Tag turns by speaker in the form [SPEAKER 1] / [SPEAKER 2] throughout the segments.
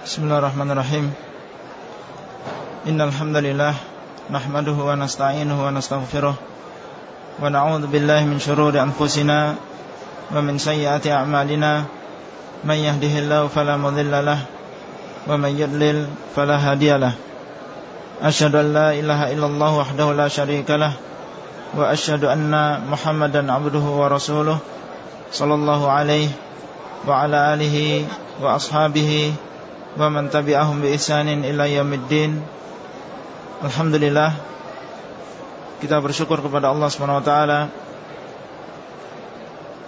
[SPEAKER 1] Bismillahirrahmanirrahim. Innal hamdalillah nahmaduhu wa nasta'inuhu wa nastaghfiruh. Wa na'udzu billahi min shururi anfusina wa min sayyiati a'malina. Man yahdihillahu fala wa man yudlil fala hadiyalah an la ilaha illallah wahdahu la syarika lah wa asyhadu anna Muhammadan abduhu wa rasuluh sallallahu alaihi wa ala alihi wa ashabihi wa man tabi'ahum bi ihsanin ila yaumiddin. Alhamdulillah kita bersyukur kepada Allah taala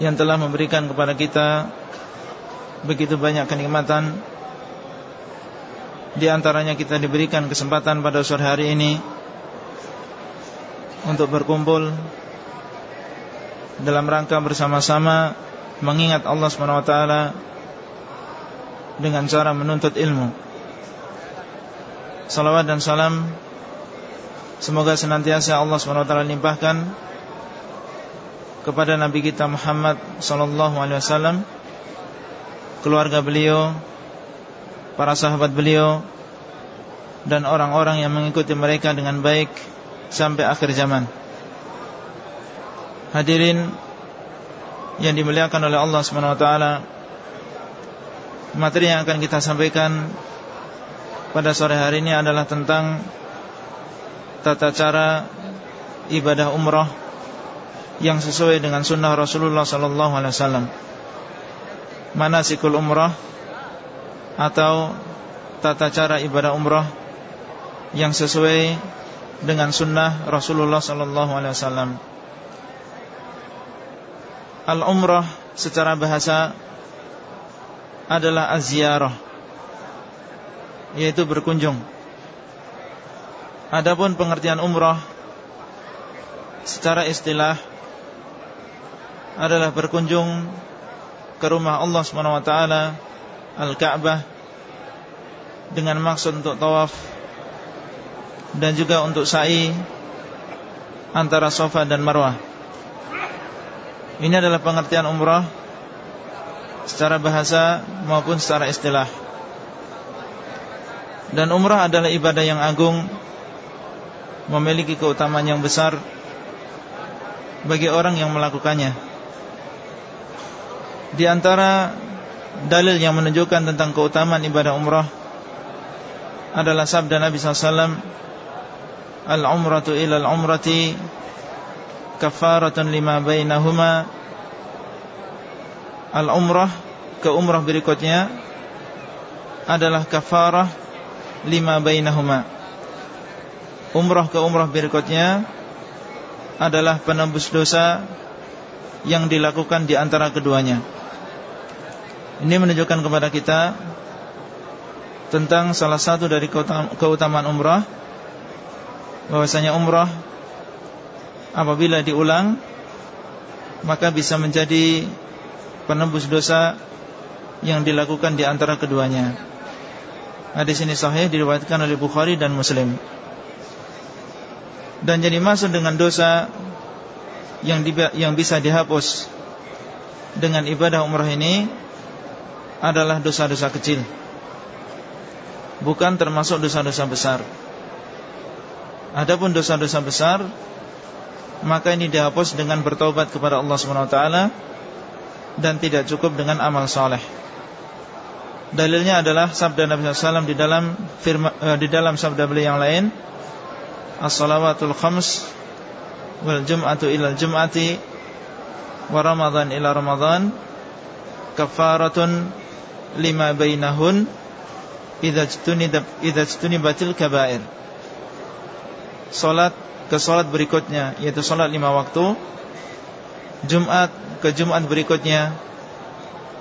[SPEAKER 1] yang telah memberikan kepada kita begitu banyak kenikmatan di antaranya kita diberikan kesempatan pada sore hari ini untuk berkumpul dalam rangka bersama-sama mengingat Allah taala dengan cara menuntut ilmu. Salawat dan salam semoga senantiasa Allah SWT limpahkan kepada Nabi kita Muhammad wasallam, keluarga beliau, para sahabat beliau dan orang-orang yang mengikuti mereka dengan baik sampai akhir zaman. Hadirin yang dimuliakan oleh Allah taala, Materi yang akan kita sampaikan pada sore hari ini adalah tentang tata cara ibadah umrah yang sesuai dengan sunnah Rasulullah Sallallahu Alaihi Wasallam. Manasikul umrah atau tata cara ibadah umrah yang sesuai dengan sunnah Rasulullah Sallallahu Alaihi Wasallam. Al umrah secara bahasa adalah aziarah yaitu berkunjung. Adapun pengertian umrah secara istilah adalah berkunjung ke rumah Allah Subhanahu wa taala Al-Ka'bah dengan maksud untuk tawaf dan juga untuk sa'i antara Safa dan Marwah. Ini adalah pengertian umrah secara bahasa maupun secara istilah. Dan umrah adalah ibadah yang agung Memiliki keutamaan yang besar Bagi orang yang melakukannya Di antara dalil yang menunjukkan tentang keutamaan ibadah umrah Adalah sabda Nabi SAW Al-umratu ilal umrati Kafaratun lima bainahuma Al-umrah ke umrah berikutnya adalah kafarah lima bainahuma. Umrah ke umrah berikutnya adalah penembus dosa yang dilakukan di antara keduanya. Ini menunjukkan kepada kita tentang salah satu dari keutamaan umrah bahwasanya umrah apabila diulang maka bisa menjadi penembus dosa yang dilakukan di antara keduanya. Hadis ini sahih diriwayatkan oleh Bukhari dan Muslim. Dan jadi masuk dengan dosa yang di, yang bisa dihapus dengan ibadah umrah ini adalah dosa-dosa kecil. Bukan termasuk dosa-dosa besar. Adapun dosa-dosa besar maka ini dihapus dengan bertobat kepada Allah Subhanahu wa taala dan tidak cukup dengan amal soleh. Dalilnya adalah sabda Nabi SAW di dalam firma, uh, di dalam sabda beliau yang lain, as-salawatul khams wal jum'atu ila jum'ati wa ramadhan ila ramadhan kafaratun lima bainahun idza ijtunibatil kaba'ir. Salat ke salat berikutnya yaitu salat lima waktu Jumat ke Jumat berikutnya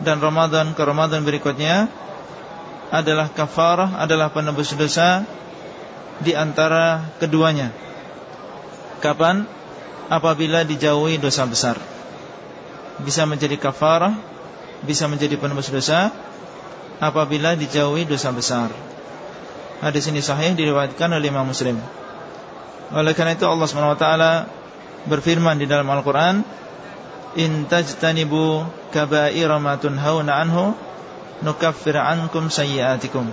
[SPEAKER 1] dan Ramadan ke Ramadan berikutnya adalah kafarah, adalah penebus dosa di antara keduanya. Kapan? Apabila dijauhi dosa besar. Bisa menjadi kafarah, bisa menjadi penebus dosa apabila dijauhi dosa besar. Hadis ini sahih diriwayatkan oleh Imam Muslim. Oleh karena itu Allah SWT berfirman di dalam Al-Qur'an in tajtanibu kaba'ira ma tunhauna anhu nukaffir ankum sayyiatikum.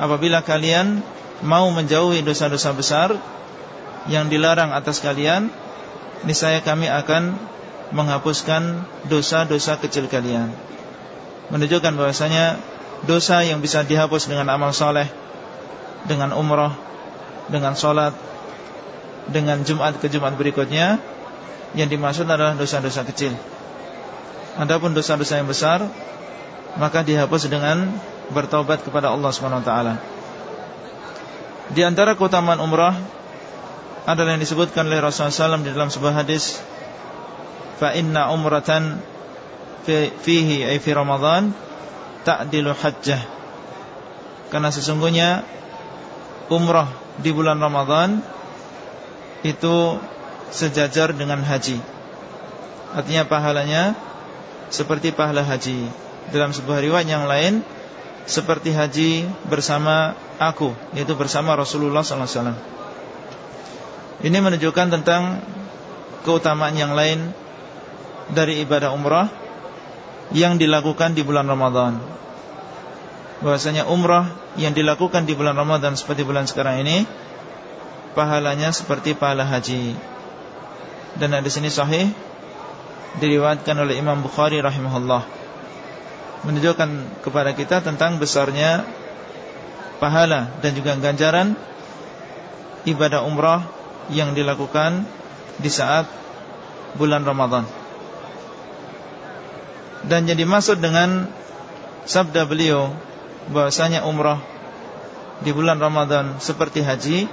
[SPEAKER 1] Apabila kalian mau menjauhi dosa-dosa besar yang dilarang atas kalian, niscaya kami akan menghapuskan dosa-dosa kecil kalian. Menunjukkan bahwasanya dosa yang bisa dihapus dengan amal soleh, dengan umrah, dengan sholat, dengan Jumat ke Jumat berikutnya, yang dimaksud adalah dosa-dosa kecil. Adapun dosa-dosa yang besar, maka dihapus dengan bertobat kepada Allah taala. Di antara keutamaan umrah adalah yang disebutkan oleh Rasulullah SAW di dalam sebuah hadis, fa inna umratan fihi ay fi Ramadan ta'dilu hajjah. Karena sesungguhnya umrah di bulan Ramadan itu sejajar dengan haji. Artinya pahalanya seperti pahala haji. Dalam sebuah riwayat yang lain seperti haji bersama aku, yaitu bersama Rasulullah SAW. Ini menunjukkan tentang keutamaan yang lain dari ibadah umrah yang dilakukan di bulan Ramadan. Bahwasanya umrah yang dilakukan di bulan Ramadan seperti bulan sekarang ini pahalanya seperti pahala haji. Dan di sini sahih diriwayatkan oleh Imam Bukhari rahimahullah menunjukkan kepada kita tentang besarnya pahala dan juga ganjaran ibadah umrah yang dilakukan di saat bulan Ramadan. Dan jadi maksud dengan sabda beliau bahwasanya umrah di bulan Ramadan seperti haji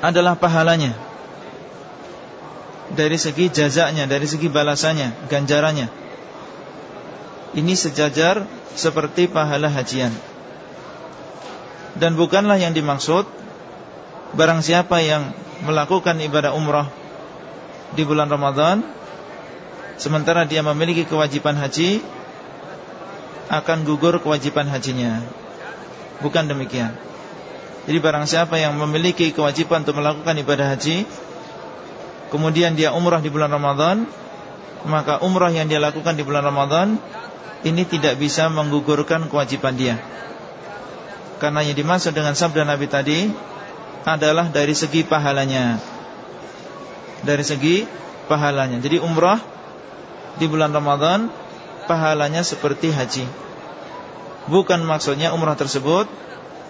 [SPEAKER 1] adalah pahalanya dari segi jazaknya, dari segi balasannya, ganjarannya. Ini sejajar seperti pahala hajian. Dan bukanlah yang dimaksud Barang siapa yang melakukan ibadah umrah Di bulan Ramadan Sementara dia memiliki kewajiban haji Akan gugur kewajiban hajinya. Bukan demikian. Jadi barang siapa yang memiliki kewajiban untuk melakukan ibadah haji Kemudian dia umrah di bulan Ramadan Maka umrah yang dia lakukan di bulan Ramadan ini tidak bisa menggugurkan kewajiban dia. Karena yang dimaksud dengan sabda Nabi tadi adalah dari segi pahalanya. Dari segi pahalanya. Jadi umrah di bulan Ramadan pahalanya seperti haji. Bukan maksudnya umrah tersebut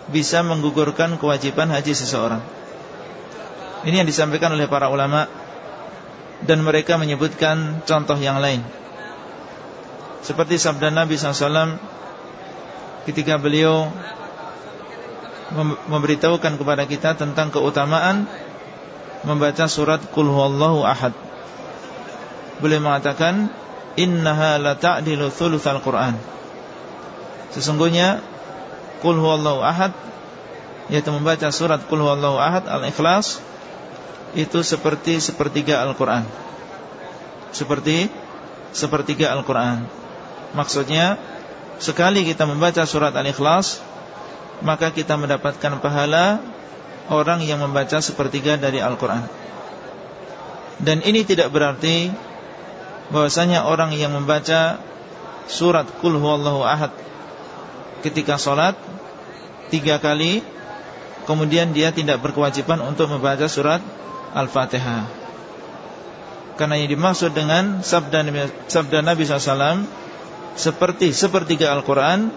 [SPEAKER 1] bisa menggugurkan kewajiban haji seseorang. Ini yang disampaikan oleh para ulama dan mereka menyebutkan contoh yang lain. Seperti sabda Nabi SAW Ketika beliau Memberitahukan kepada kita Tentang keutamaan Membaca surat Qul huwallahu ahad Beliau mengatakan Innaha la ta'dilu thuluthal Qur'an Sesungguhnya Qul huwallahu ahad Yaitu membaca surat Qul huwallahu ahad Al-Ikhlas Itu seperti sepertiga Al-Quran. Seperti Sepertiga Al-Quran. Maksudnya Sekali kita membaca surat Al-Ikhlas Maka kita mendapatkan pahala Orang yang membaca sepertiga dari Al-Quran. Dan ini tidak berarti bahwasanya orang yang membaca Surat Qul huwallahu ahad Ketika sholat Tiga kali Kemudian dia tidak berkewajiban untuk membaca surat Al-Fatihah Karena yang dimaksud dengan Sabda Nabi, sabda Nabi SAW seperti sepertiga Al-Quran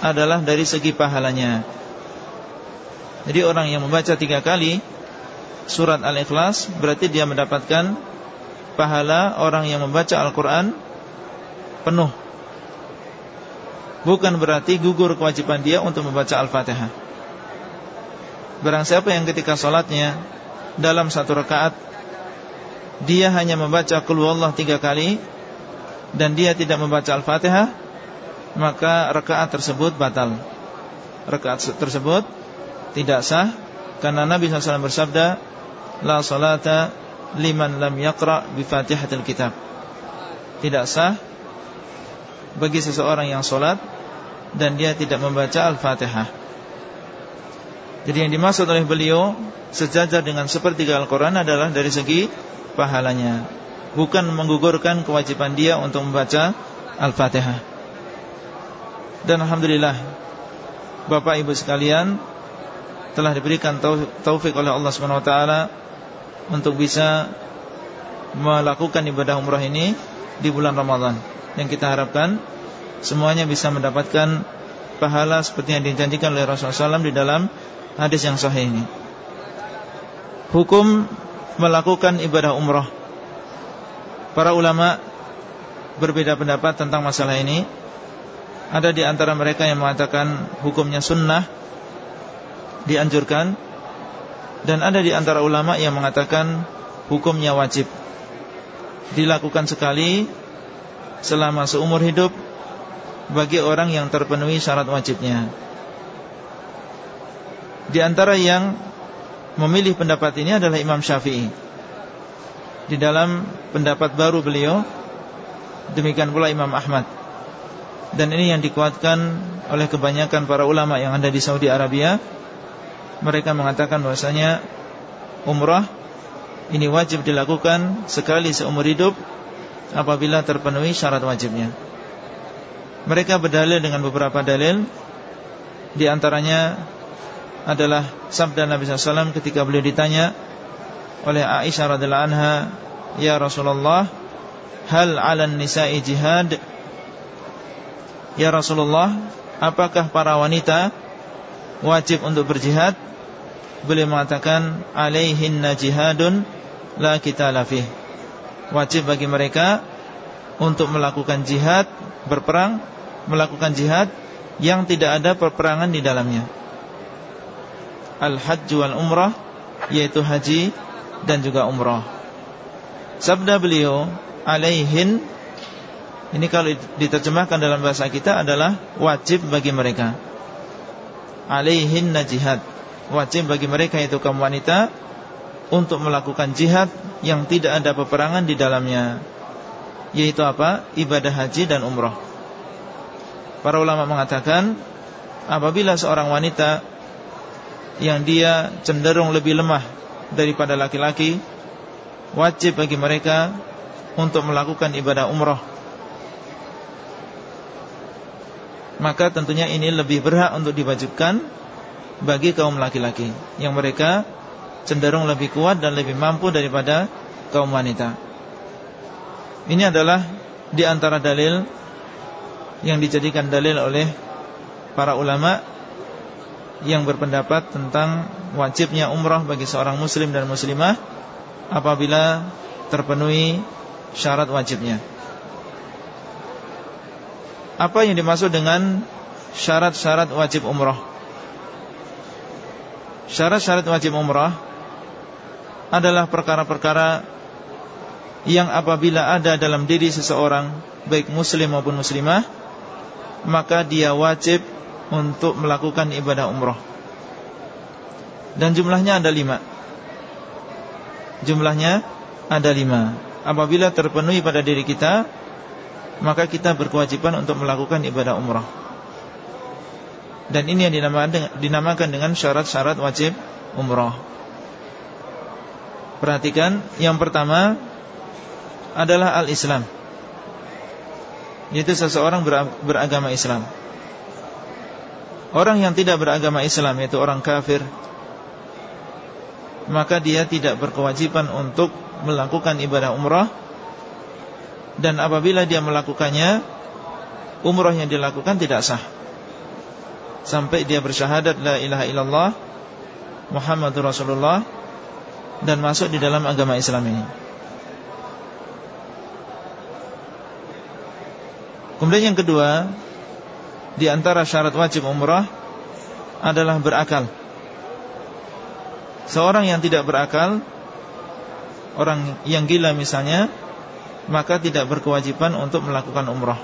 [SPEAKER 1] adalah dari segi pahalanya. Jadi orang yang membaca tiga kali surat Al-Ikhlas berarti dia mendapatkan pahala orang yang membaca Al-Quran penuh. Bukan berarti gugur kewajiban dia untuk membaca Al-Fatihah. Barang siapa yang ketika sholatnya dalam satu rakaat dia hanya membaca Allah tiga kali dan dia tidak membaca Al-Fatihah maka rakaat tersebut batal. Rakaat tersebut tidak sah karena Nabi SAW bersabda la salata liman lam yaqra bi Fatihatil Kitab. Tidak sah bagi seseorang yang solat dan dia tidak membaca Al-Fatihah. Jadi yang dimaksud oleh beliau sejajar dengan sepertiga Al-Quran adalah dari segi pahalanya bukan menggugurkan kewajiban dia untuk membaca Al-Fatihah. Dan Alhamdulillah Bapak Ibu sekalian Telah diberikan taufik oleh Allah SWT Untuk bisa Melakukan ibadah umrah ini Di bulan Ramadan Yang kita harapkan Semuanya bisa mendapatkan Pahala seperti yang dijanjikan oleh Rasulullah SAW Di dalam hadis yang sahih ini. Hukum Melakukan ibadah umrah. Para ulama Berbeda pendapat tentang masalah ini. Ada di antara mereka yang mengatakan hukumnya sunnah Dianjurkan Dan ada di antara ulama yang mengatakan Hukumnya wajib Dilakukan sekali Selama seumur hidup Bagi orang yang terpenuhi syarat wajibnya Di antara yang Memilih pendapat ini adalah Imam Syafi'i. Di dalam pendapat baru beliau Demikian pula Imam Ahmad. Dan ini yang dikuatkan oleh kebanyakan para ulama yang ada di Saudi Arabia. Mereka mengatakan bahwasanya Umrah Ini wajib dilakukan sekali seumur hidup Apabila terpenuhi syarat wajibnya. Mereka berdalil dengan beberapa dalil Di antaranya adalah sabda Nabi SAW ketika beliau ditanya oleh Aisyah radhiallahu anha, "Ya Rasulullah, hal 'alan nisa'i jihad?" Ya Rasulullah Apakah para wanita Wajib untuk berjihad? Beliau mengatakan Alaihinna jihadun La kita lafih Wajib bagi mereka Untuk melakukan jihad Berperang Melakukan jihad Yang tidak ada perperangan di dalamnya Al-Hajj wal Umrah Yaitu haji Dan juga umrah Sabda beliau Alaihin ini kalau diterjemahkan dalam bahasa kita adalah wajib bagi mereka. Alaihin jihad. Wajib bagi mereka itu kaum wanita untuk melakukan jihad yang tidak ada peperangan di dalamnya. Yaitu apa? Ibadah haji dan umrah. Para ulama mengatakan apabila seorang wanita yang dia cenderung lebih lemah daripada laki-laki wajib bagi mereka untuk melakukan ibadah umrah maka tentunya ini lebih berhak untuk diwajibkan bagi kaum laki-laki yang mereka cenderung lebih kuat dan lebih mampu daripada kaum wanita. Ini adalah di antara dalil yang dijadikan dalil oleh para ulama yang berpendapat tentang wajibnya umrah bagi seorang muslim dan muslimah apabila terpenuhi syarat wajibnya. Apa yang dimaksud dengan syarat-syarat wajib umrah? Syarat-syarat wajib umrah adalah perkara-perkara yang apabila ada dalam diri seseorang baik muslim maupun muslimah maka dia wajib untuk melakukan ibadah umrah. Dan jumlahnya ada lima. Jumlahnya ada lima. Apabila terpenuhi pada diri kita maka kita berkewajiban untuk melakukan ibadah umrah. Dan ini yang dinamakan dengan syarat-syarat wajib umrah. Perhatikan, yang pertama adalah al-Islam. Yaitu seseorang beragama Islam. Orang yang tidak beragama Islam yaitu orang kafir maka dia tidak berkewajiban untuk melakukan ibadah umrah dan apabila dia melakukannya umrah yang dilakukan tidak sah sampai dia bersyahadat la ilaha illallah Muhammadur Rasulullah dan masuk di dalam agama Islam ini. Kemudian yang kedua, di antara syarat wajib umrah adalah berakal. Seorang yang tidak berakal, orang yang gila misalnya, maka tidak berkewajiban untuk melakukan umrah.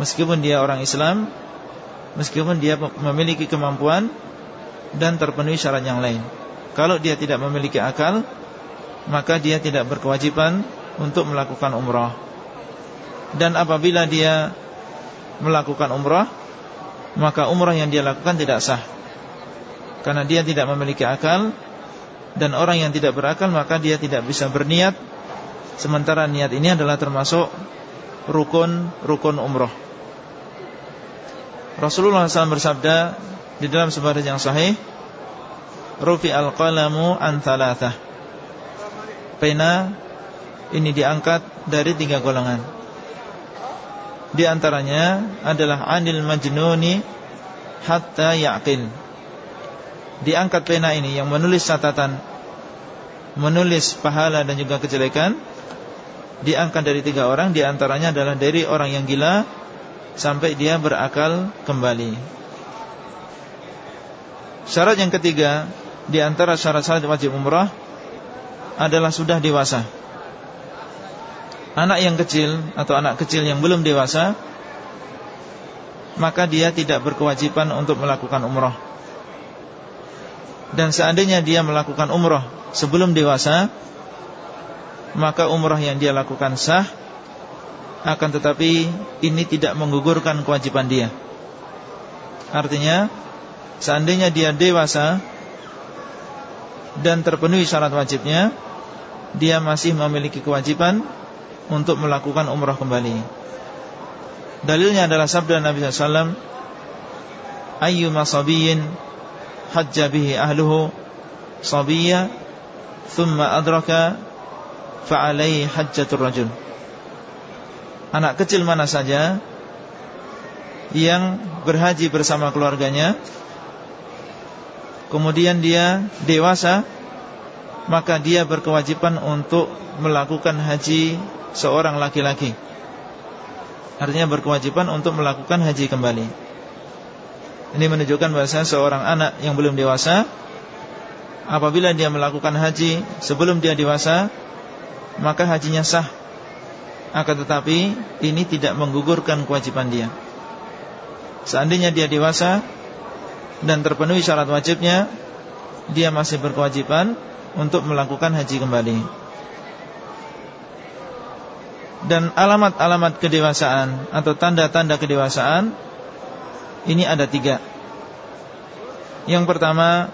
[SPEAKER 1] Meskipun dia orang Islam, meskipun dia memiliki kemampuan dan terpenuhi syarat yang lain. Kalau dia tidak memiliki akal, maka dia tidak berkewajiban untuk melakukan umrah. Dan apabila dia melakukan umrah, maka umrah yang dia lakukan tidak sah. Karena dia tidak memiliki akal dan orang yang tidak berakal maka dia tidak bisa berniat Sementara niat ini adalah termasuk rukun rukun umroh. Rasulullah SAW bersabda di dalam sebuah yang sahih, "Rufi al-qalamu an thalathah." Pena ini diangkat dari tiga golongan. Di antaranya adalah anil majnuni hatta yaqil. Diangkat pena ini yang menulis catatan menulis pahala dan juga kejelekan diangkat dari tiga orang di antaranya adalah dari orang yang gila sampai dia berakal kembali. Syarat yang ketiga di antara syarat-syarat wajib umrah adalah sudah dewasa. Anak yang kecil atau anak kecil yang belum dewasa maka dia tidak berkewajiban untuk melakukan umrah. Dan seandainya dia melakukan umrah sebelum dewasa, maka umrah yang dia lakukan sah akan tetapi ini tidak menggugurkan kewajiban dia Artinya Seandainya dia dewasa Dan terpenuhi syarat wajibnya Dia masih memiliki kewajiban Untuk melakukan umrah kembali. Dalilnya adalah sabda Nabi SAW Ayyuma sabiyin Hajja bihi ahluhu Sabiyya Thumma adraka Fa'alai hajjatul rajul. Anak kecil mana saja yang berhaji bersama keluarganya kemudian dia dewasa maka dia berkewajiban untuk melakukan haji seorang laki-laki. Artinya berkewajiban untuk melakukan haji kembali. Ini menunjukkan bahasa seorang anak yang belum dewasa apabila dia melakukan haji sebelum dia dewasa maka hajinya sah. Akan tetapi ini tidak menggugurkan kewajiban dia. Seandainya dia dewasa Dan terpenuhi syarat wajibnya Dia masih berkewajiban Untuk melakukan haji kembali Dan alamat-alamat kedewasaan Atau tanda-tanda kedewasaan Ini ada tiga Yang pertama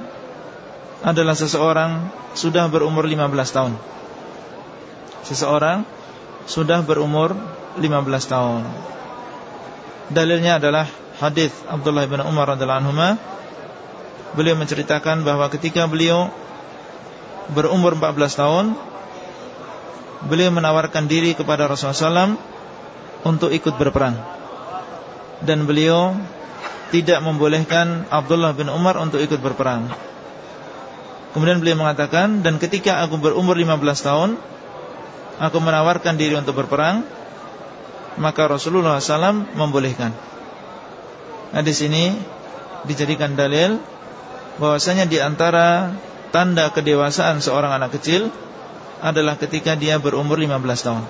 [SPEAKER 1] Adalah seseorang Sudah berumur 15 tahun Seseorang sudah berumur 15 tahun. Dalilnya adalah hadis Abdullah bin Umar radhiyallahu anhu. Beliau menceritakan bahwa ketika beliau berumur 14 tahun, beliau menawarkan diri kepada Rasulullah SAW untuk ikut berperang. Dan beliau tidak membolehkan Abdullah bin Umar untuk ikut berperang. Kemudian beliau mengatakan, dan ketika aku berumur 15 tahun, aku menawarkan diri untuk berperang maka Rasulullah SAW membolehkan. Nah di sini dijadikan dalil bahwasanya di antara tanda kedewasaan seorang anak kecil adalah ketika dia berumur 15 tahun.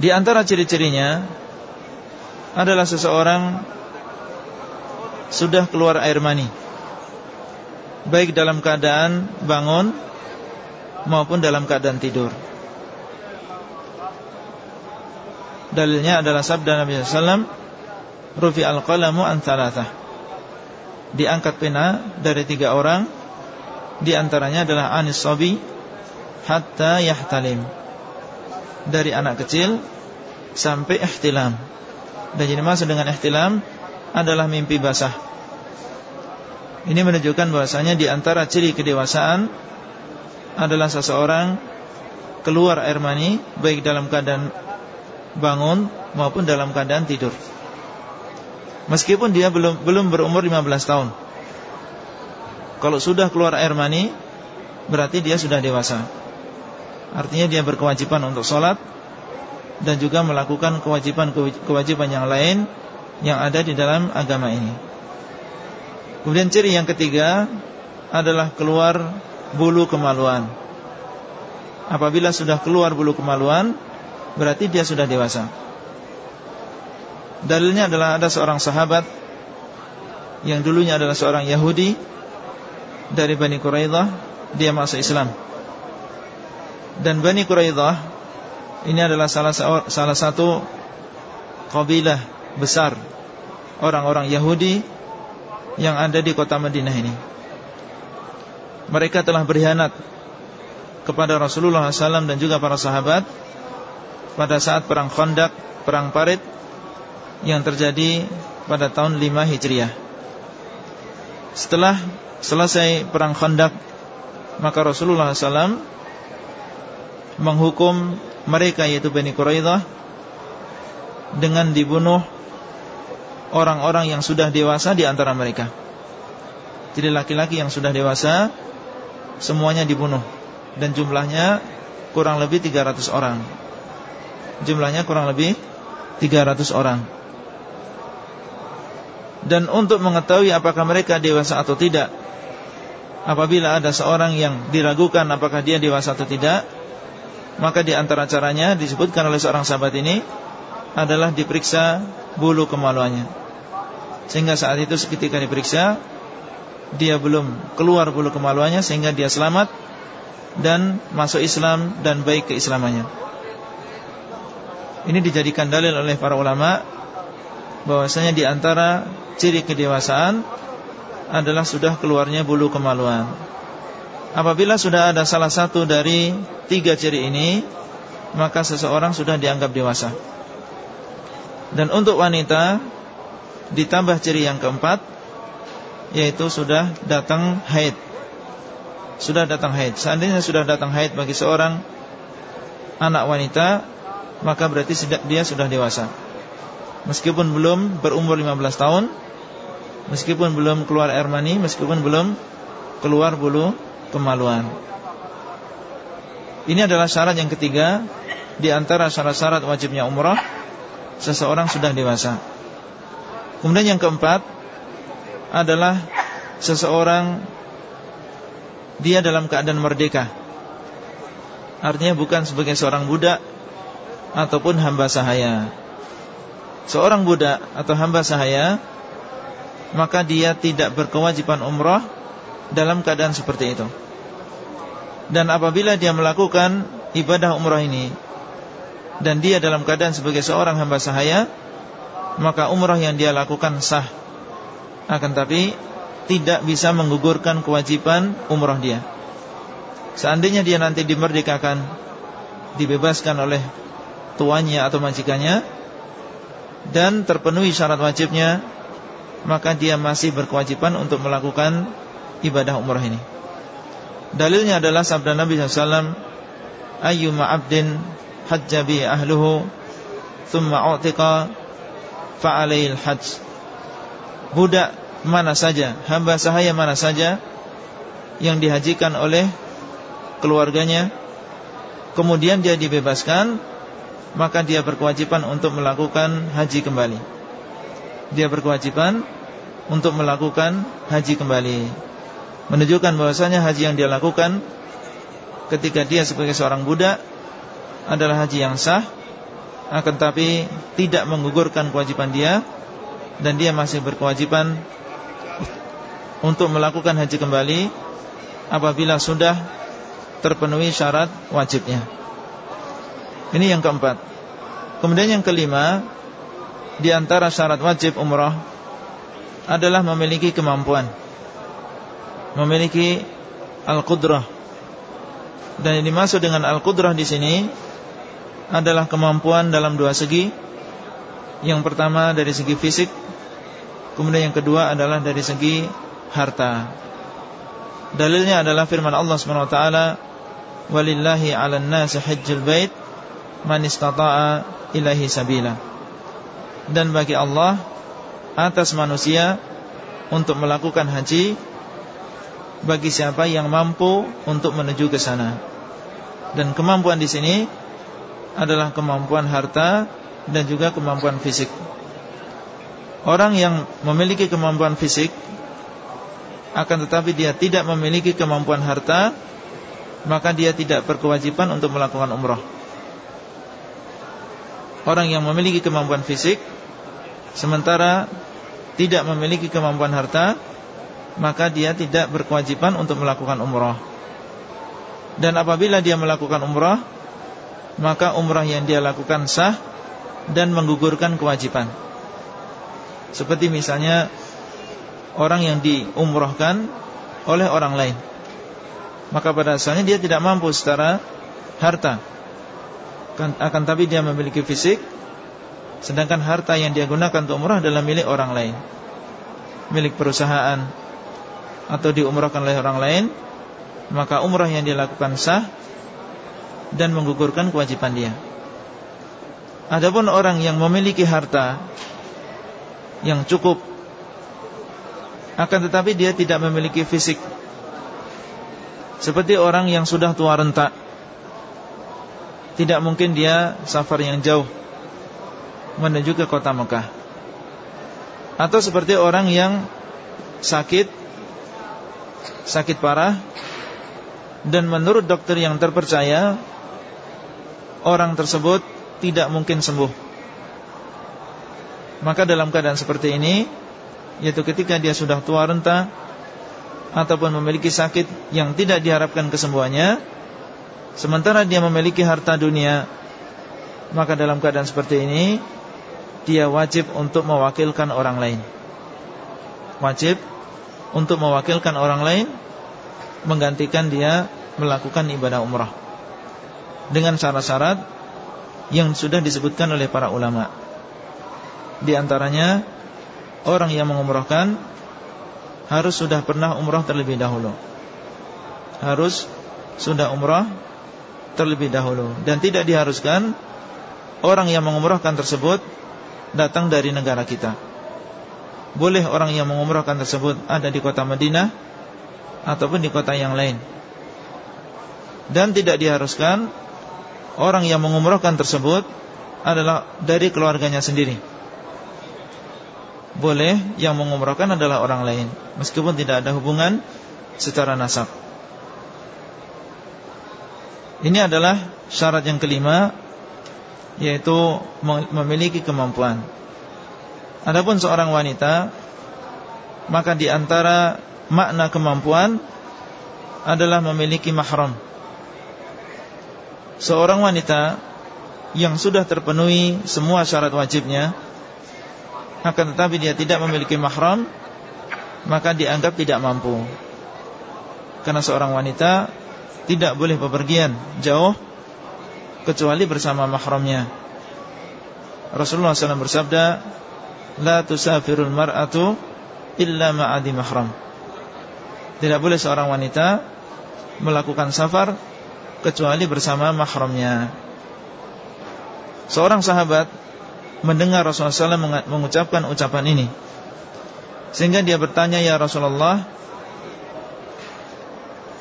[SPEAKER 1] Di antara ciri-cirinya adalah seseorang sudah keluar air mani baik dalam keadaan bangun maupun dalam keadaan tidur. Dalilnya adalah sabda Nabi SAW Rufi al-qalamu an thalathah Diangkat pena dari tiga orang Di antaranya adalah Anis Sobi Hatta yahtalim Dari anak kecil Sampai ihtilam Dan jadi maksud dengan ihtilam Adalah mimpi basah Ini menunjukkan bahwasanya Di antara ciri kedewasaan adalah seseorang keluar air mani baik dalam keadaan bangun maupun dalam keadaan tidur. Meskipun dia belum belum berumur 15 tahun. Kalau sudah keluar air mani berarti dia sudah dewasa. Artinya dia berkewajiban untuk sholat dan juga melakukan kewajiban-kewajiban yang lain yang ada di dalam agama ini. Kemudian ciri yang ketiga adalah keluar bulu kemaluan. Apabila sudah keluar bulu kemaluan, berarti dia sudah dewasa. Dalilnya adalah ada seorang sahabat yang dulunya adalah seorang Yahudi dari Bani Quraidah, dia masuk Islam. Dan Bani Quraidah ini adalah salah salah satu kabilah besar orang-orang Yahudi yang ada di kota Madinah ini mereka telah berkhianat kepada Rasulullah SAW dan juga para sahabat pada saat perang Khandaq, perang Parit yang terjadi pada tahun 5 Hijriah. Setelah selesai perang Khandaq, maka Rasulullah SAW menghukum mereka yaitu Bani Quraidah dengan dibunuh orang-orang yang sudah dewasa di antara mereka. Jadi laki-laki yang sudah dewasa semuanya dibunuh dan jumlahnya kurang lebih 300 orang. Jumlahnya kurang lebih 300 orang. Dan untuk mengetahui apakah mereka dewasa atau tidak Apabila ada seorang yang diragukan apakah dia dewasa atau tidak Maka di antara caranya disebutkan oleh seorang sahabat ini Adalah diperiksa bulu kemaluannya Sehingga saat itu ketika diperiksa Dia belum keluar bulu kemaluannya Sehingga dia selamat Dan masuk Islam dan baik keislamannya Ini dijadikan dalil oleh para ulama bahwasanya di antara ciri kedewasaan adalah sudah keluarnya bulu kemaluan. Apabila sudah ada salah satu dari tiga ciri ini, maka seseorang sudah dianggap dewasa. Dan untuk wanita ditambah ciri yang keempat yaitu sudah datang haid. Sudah datang haid. Seandainya sudah datang haid bagi seorang anak wanita, maka berarti dia sudah dewasa meskipun belum berumur 15 tahun, meskipun belum keluar air mani, meskipun belum keluar bulu kemaluan. Ini adalah syarat yang ketiga di antara syarat-syarat wajibnya umrah seseorang sudah dewasa. Kemudian yang keempat adalah seseorang dia dalam keadaan merdeka. Artinya bukan sebagai seorang budak ataupun hamba sahaya seorang budak atau hamba sahaya maka dia tidak berkewajiban umrah dalam keadaan seperti itu. Dan apabila dia melakukan ibadah umrah ini dan dia dalam keadaan sebagai seorang hamba sahaya, maka umrah yang dia lakukan sah. Akan tapi tidak bisa menggugurkan kewajiban umrah dia. Seandainya dia nanti dimerdekakan, dibebaskan oleh tuannya atau majikannya, dan terpenuhi syarat wajibnya maka dia masih berkewajiban untuk melakukan ibadah umrah ini. Dalilnya adalah sabda Nabi SAW Ayyuma abdin hajjabi ahluhu Thumma u'tika Fa'alail hajj Budak mana saja Hamba sahaya mana saja Yang dihajikan oleh Keluarganya Kemudian dia dibebaskan maka dia berkewajiban untuk melakukan haji kembali. Dia berkewajiban untuk melakukan haji kembali. Menunjukkan bahwasanya haji yang dia lakukan ketika dia sebagai seorang budak adalah haji yang sah, akan tapi tidak menggugurkan kewajiban dia dan dia masih berkewajiban untuk melakukan haji kembali apabila sudah terpenuhi syarat wajibnya. Ini yang keempat. Kemudian yang kelima, di antara syarat wajib umrah adalah memiliki kemampuan, memiliki al-qudrah. Dan yang dimaksud dengan al-qudrah di sini adalah kemampuan dalam dua segi. Yang pertama dari segi fisik, kemudian yang kedua adalah dari segi harta. Dalilnya adalah firman Allah Subhanahu wa taala, "Walillahi 'alan nasi hajjul bait man istata'a ilahi sabila. Dan bagi Allah atas manusia untuk melakukan haji bagi siapa yang mampu untuk menuju ke sana. Dan kemampuan di sini adalah kemampuan harta dan juga kemampuan fisik. Orang yang memiliki kemampuan fisik akan tetapi dia tidak memiliki kemampuan harta, maka dia tidak berkewajiban untuk melakukan umrah orang yang memiliki kemampuan fisik sementara tidak memiliki kemampuan harta maka dia tidak berkewajiban untuk melakukan umrah. Dan apabila dia melakukan umrah maka umrah yang dia lakukan sah dan menggugurkan kewajiban. Seperti misalnya orang yang diumrahkan oleh orang lain. Maka pada asalnya dia tidak mampu secara harta. Akan, akan tapi dia memiliki fisik Sedangkan harta yang dia gunakan untuk umrah adalah milik orang lain. Milik perusahaan Atau diumrahkan oleh orang lain Maka umrah yang dilakukan sah Dan menggugurkan kewajiban dia. Adapun orang yang memiliki harta Yang cukup Akan tetapi dia tidak memiliki fisik. Seperti orang yang sudah tua rentak Tidak mungkin dia safar yang jauh menuju ke kota Mekah. Atau seperti orang yang sakit Sakit parah. Dan menurut dokter yang terpercaya Orang tersebut tidak mungkin sembuh. Maka dalam keadaan seperti ini Yaitu ketika dia sudah tua renta Ataupun memiliki sakit yang tidak diharapkan kesembuhannya Sementara dia memiliki harta dunia Maka dalam keadaan seperti ini dia wajib untuk mewakilkan orang lain. Wajib untuk mewakilkan orang lain Menggantikan dia melakukan ibadah umrah. Dengan syarat-syarat Yang sudah disebutkan oleh para ulama. Di antaranya Orang yang mengumrahkan Harus sudah pernah umrah terlebih dahulu. Harus sudah umrah terlebih dahulu. Dan tidak diharuskan Orang yang mengumrahkan tersebut datang dari negara kita Boleh orang yang mengumrahkan tersebut ada di kota Madinah Ataupun di kota yang lain. Dan tidak diharuskan Orang yang mengumrahkan tersebut Adalah dari keluarganya sendiri. Boleh yang mengumrahkan adalah orang lain Meskipun tidak ada hubungan secara nasab. Ini adalah syarat yang kelima yaitu memiliki kemampuan. Adapun seorang wanita maka di antara makna kemampuan adalah memiliki mahram. Seorang wanita yang sudah terpenuhi semua syarat wajibnya akan tetapi dia tidak memiliki mahram maka dianggap tidak mampu. Karena seorang wanita tidak boleh bepergian jauh kecuali bersama mahramnya. Rasulullah SAW bersabda, "La tusafirul mar'atu illa ma'adi mahram." Tidak boleh seorang wanita melakukan safar kecuali bersama mahramnya. Seorang sahabat mendengar Rasulullah SAW mengucapkan ucapan ini, sehingga dia bertanya, "Ya Rasulullah,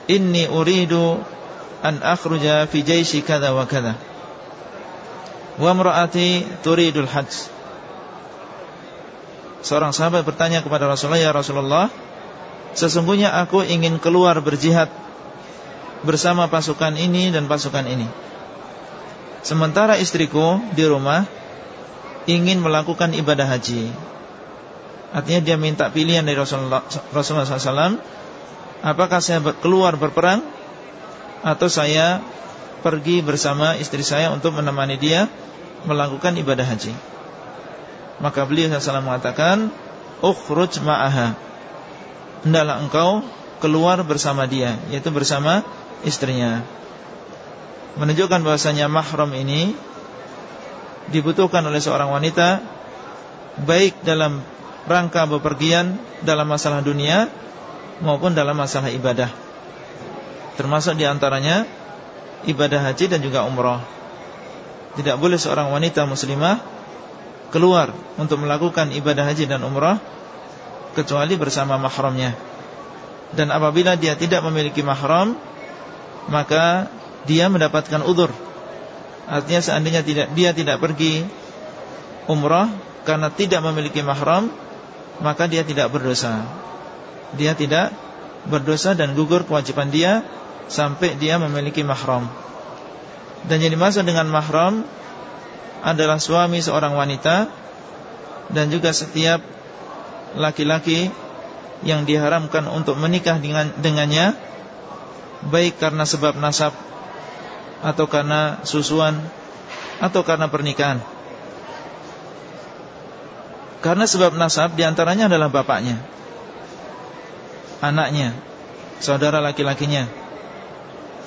[SPEAKER 1] inni uridu an akhruja fi jaisi kada wa kada wa imraati turidul hajj Seorang sahabat bertanya kepada Rasulullah Ya Rasulullah Sesungguhnya aku ingin keluar berjihad Bersama pasukan ini dan pasukan ini Sementara istriku di rumah Ingin melakukan ibadah haji Artinya dia minta pilihan dari Rasulullah, Rasulullah SAW Apakah saya keluar berperang atau saya pergi bersama istri saya untuk menemani dia melakukan ibadah haji. Maka beliau SAW mengatakan, "Ukhruj ma'aha." Hendaklah engkau keluar bersama dia, yaitu bersama istrinya. Menunjukkan bahwasanya mahram ini dibutuhkan oleh seorang wanita baik dalam rangka bepergian dalam masalah dunia maupun dalam masalah ibadah. Termasuk di antaranya ibadah haji dan juga umrah. Tidak boleh seorang wanita muslimah keluar untuk melakukan ibadah haji dan umrah kecuali bersama mahramnya. Dan apabila dia tidak memiliki mahram, maka dia mendapatkan udur. Artinya seandainya tidak dia tidak pergi umrah karena tidak memiliki mahram, maka dia tidak berdosa. Dia tidak berdosa dan gugur kewajiban dia sampai dia memiliki mahram. Dan yang dimaksud dengan mahram adalah suami seorang wanita dan juga setiap laki-laki yang diharamkan untuk menikah dengan dengannya baik karena sebab nasab atau karena susuan atau karena pernikahan. Karena sebab nasab di antaranya adalah bapaknya, anaknya, saudara laki-lakinya,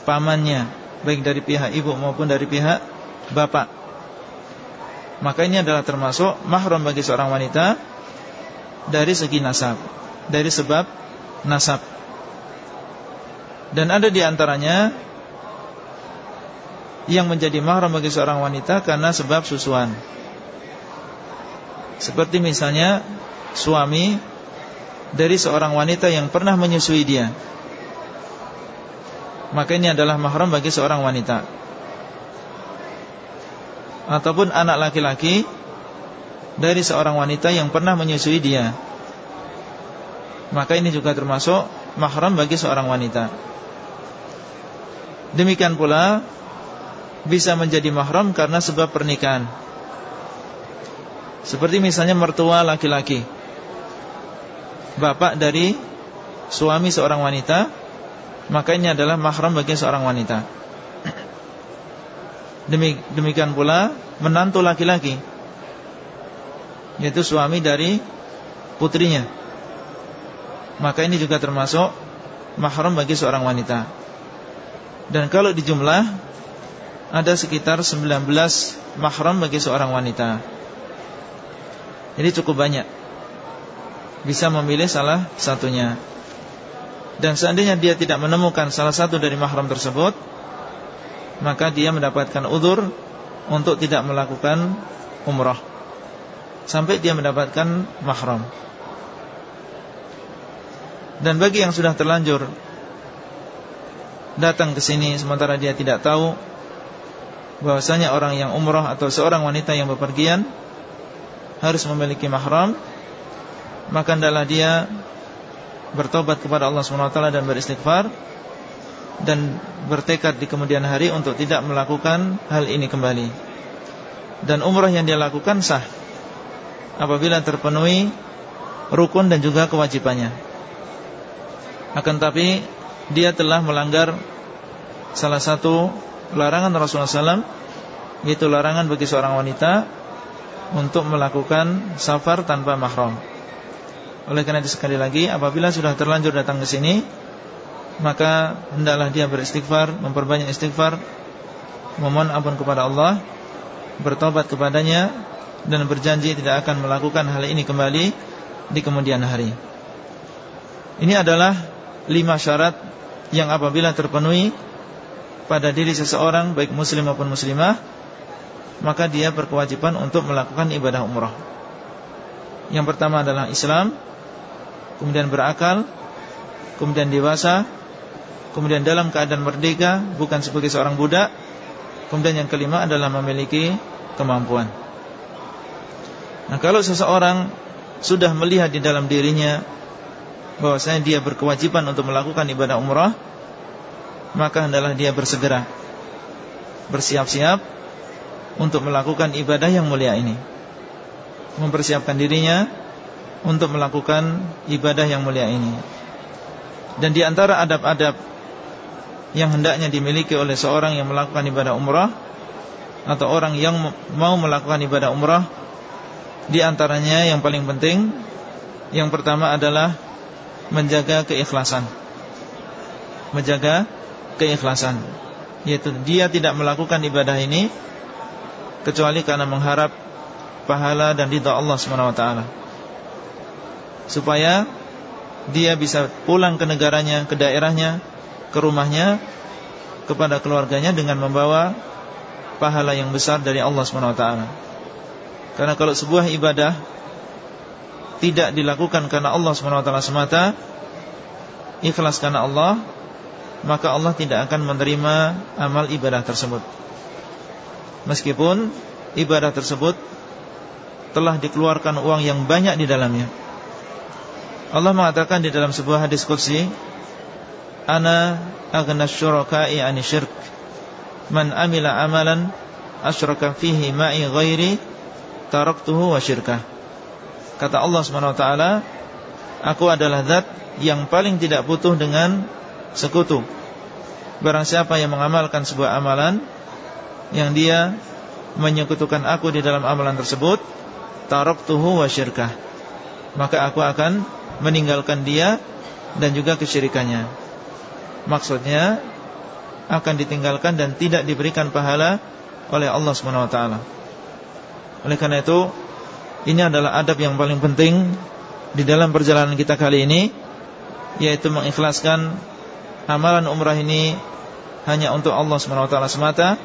[SPEAKER 1] pamannya Baik dari pihak ibu maupun dari pihak bapak Maka ini adalah termasuk mahram bagi seorang wanita Dari segi nasab Dari sebab nasab. Dan ada di antaranya Yang menjadi mahram bagi seorang wanita Karena sebab susuan. Seperti misalnya Suami Dari seorang wanita yang pernah menyusui dia. Maka ini adalah mahram bagi seorang wanita ataupun anak laki-laki dari seorang wanita yang pernah menyusui dia. Maka ini juga termasuk mahram bagi seorang wanita. Demikian pula bisa menjadi mahram karena sebab pernikahan. Seperti misalnya mertua laki-laki. Bapak dari suami seorang wanita, maka ini adalah mahram bagi seorang wanita. Demikian pula menantu laki-laki Yaitu suami dari putrinya. Maka ini juga termasuk Mahram bagi seorang wanita. Dan kalau dijumlah Ada sekitar 19 Mahram bagi seorang wanita. Jadi cukup banyak. Bisa memilih salah satunya. Dan seandainya dia tidak menemukan Salah satu dari mahram tersebut maka dia mendapatkan udur untuk tidak melakukan umrah sampai dia mendapatkan mahram. Dan bagi yang sudah terlanjur datang ke sini sementara dia tidak tahu bahwasanya orang yang umrah atau seorang wanita yang bepergian harus memiliki mahram, maka hendaklah dia bertobat kepada Allah SWT dan beristighfar dan bertekad di kemudian hari untuk tidak melakukan hal ini kembali. Dan umrah yang dia lakukan sah apabila terpenuhi rukun dan juga kewajibannya. Akan tapi dia telah melanggar salah satu larangan Rasulullah SAW yaitu larangan bagi seorang wanita untuk melakukan safar tanpa mahram. Oleh karena itu sekali lagi apabila sudah terlanjur datang ke sini maka hendaklah dia beristighfar, memperbanyak istighfar, memohon ampun kepada Allah, bertobat kepadanya dan berjanji tidak akan melakukan hal ini kembali di kemudian hari. Ini adalah lima syarat yang apabila terpenuhi pada diri seseorang baik muslim maupun muslimah maka dia berkewajiban untuk melakukan ibadah umrah. Yang pertama adalah Islam, kemudian berakal, kemudian dewasa, Kemudian dalam keadaan merdeka Bukan sebagai seorang budak. Kemudian yang kelima adalah memiliki kemampuan. Nah kalau seseorang Sudah melihat di dalam dirinya bahwasanya dia berkewajiban untuk melakukan ibadah umrah Maka hendaklah dia bersegera Bersiap-siap Untuk melakukan ibadah yang mulia ini. Mempersiapkan dirinya Untuk melakukan ibadah yang mulia ini. Dan di antara adab-adab yang hendaknya dimiliki oleh seorang yang melakukan ibadah umrah atau orang yang mau melakukan ibadah umrah di antaranya yang paling penting yang pertama adalah menjaga keikhlasan. Menjaga keikhlasan. Yaitu dia tidak melakukan ibadah ini kecuali karena mengharap pahala dan ridha Allah SWT supaya dia bisa pulang ke negaranya, ke daerahnya ke rumahnya kepada keluarganya dengan membawa pahala yang besar dari Allah SWT. Karena kalau sebuah ibadah tidak dilakukan karena Allah SWT semata, ikhlas karena Allah, maka Allah tidak akan menerima amal ibadah tersebut. Meskipun ibadah tersebut telah dikeluarkan uang yang banyak di dalamnya. Allah mengatakan di dalam sebuah hadis qudsi Ana aghna syuraka'i ani syirk. Man amila amalan Asyraka fihi ma'i ghairi Taraktuhu wa syirkah. Kata Allah SWT Aku adalah zat yang paling tidak butuh dengan sekutu. Barang siapa yang mengamalkan sebuah amalan Yang dia menyekutukan aku di dalam amalan tersebut Taraktuhu wa syirkah. Maka aku akan meninggalkan dia Dan juga kesyirikannya Maksudnya akan ditinggalkan dan tidak diberikan pahala oleh Allah SWT Oleh karena itu Ini adalah adab yang paling penting Di dalam perjalanan kita kali ini Yaitu mengikhlaskan Amalan umrah ini Hanya untuk Allah SWT semata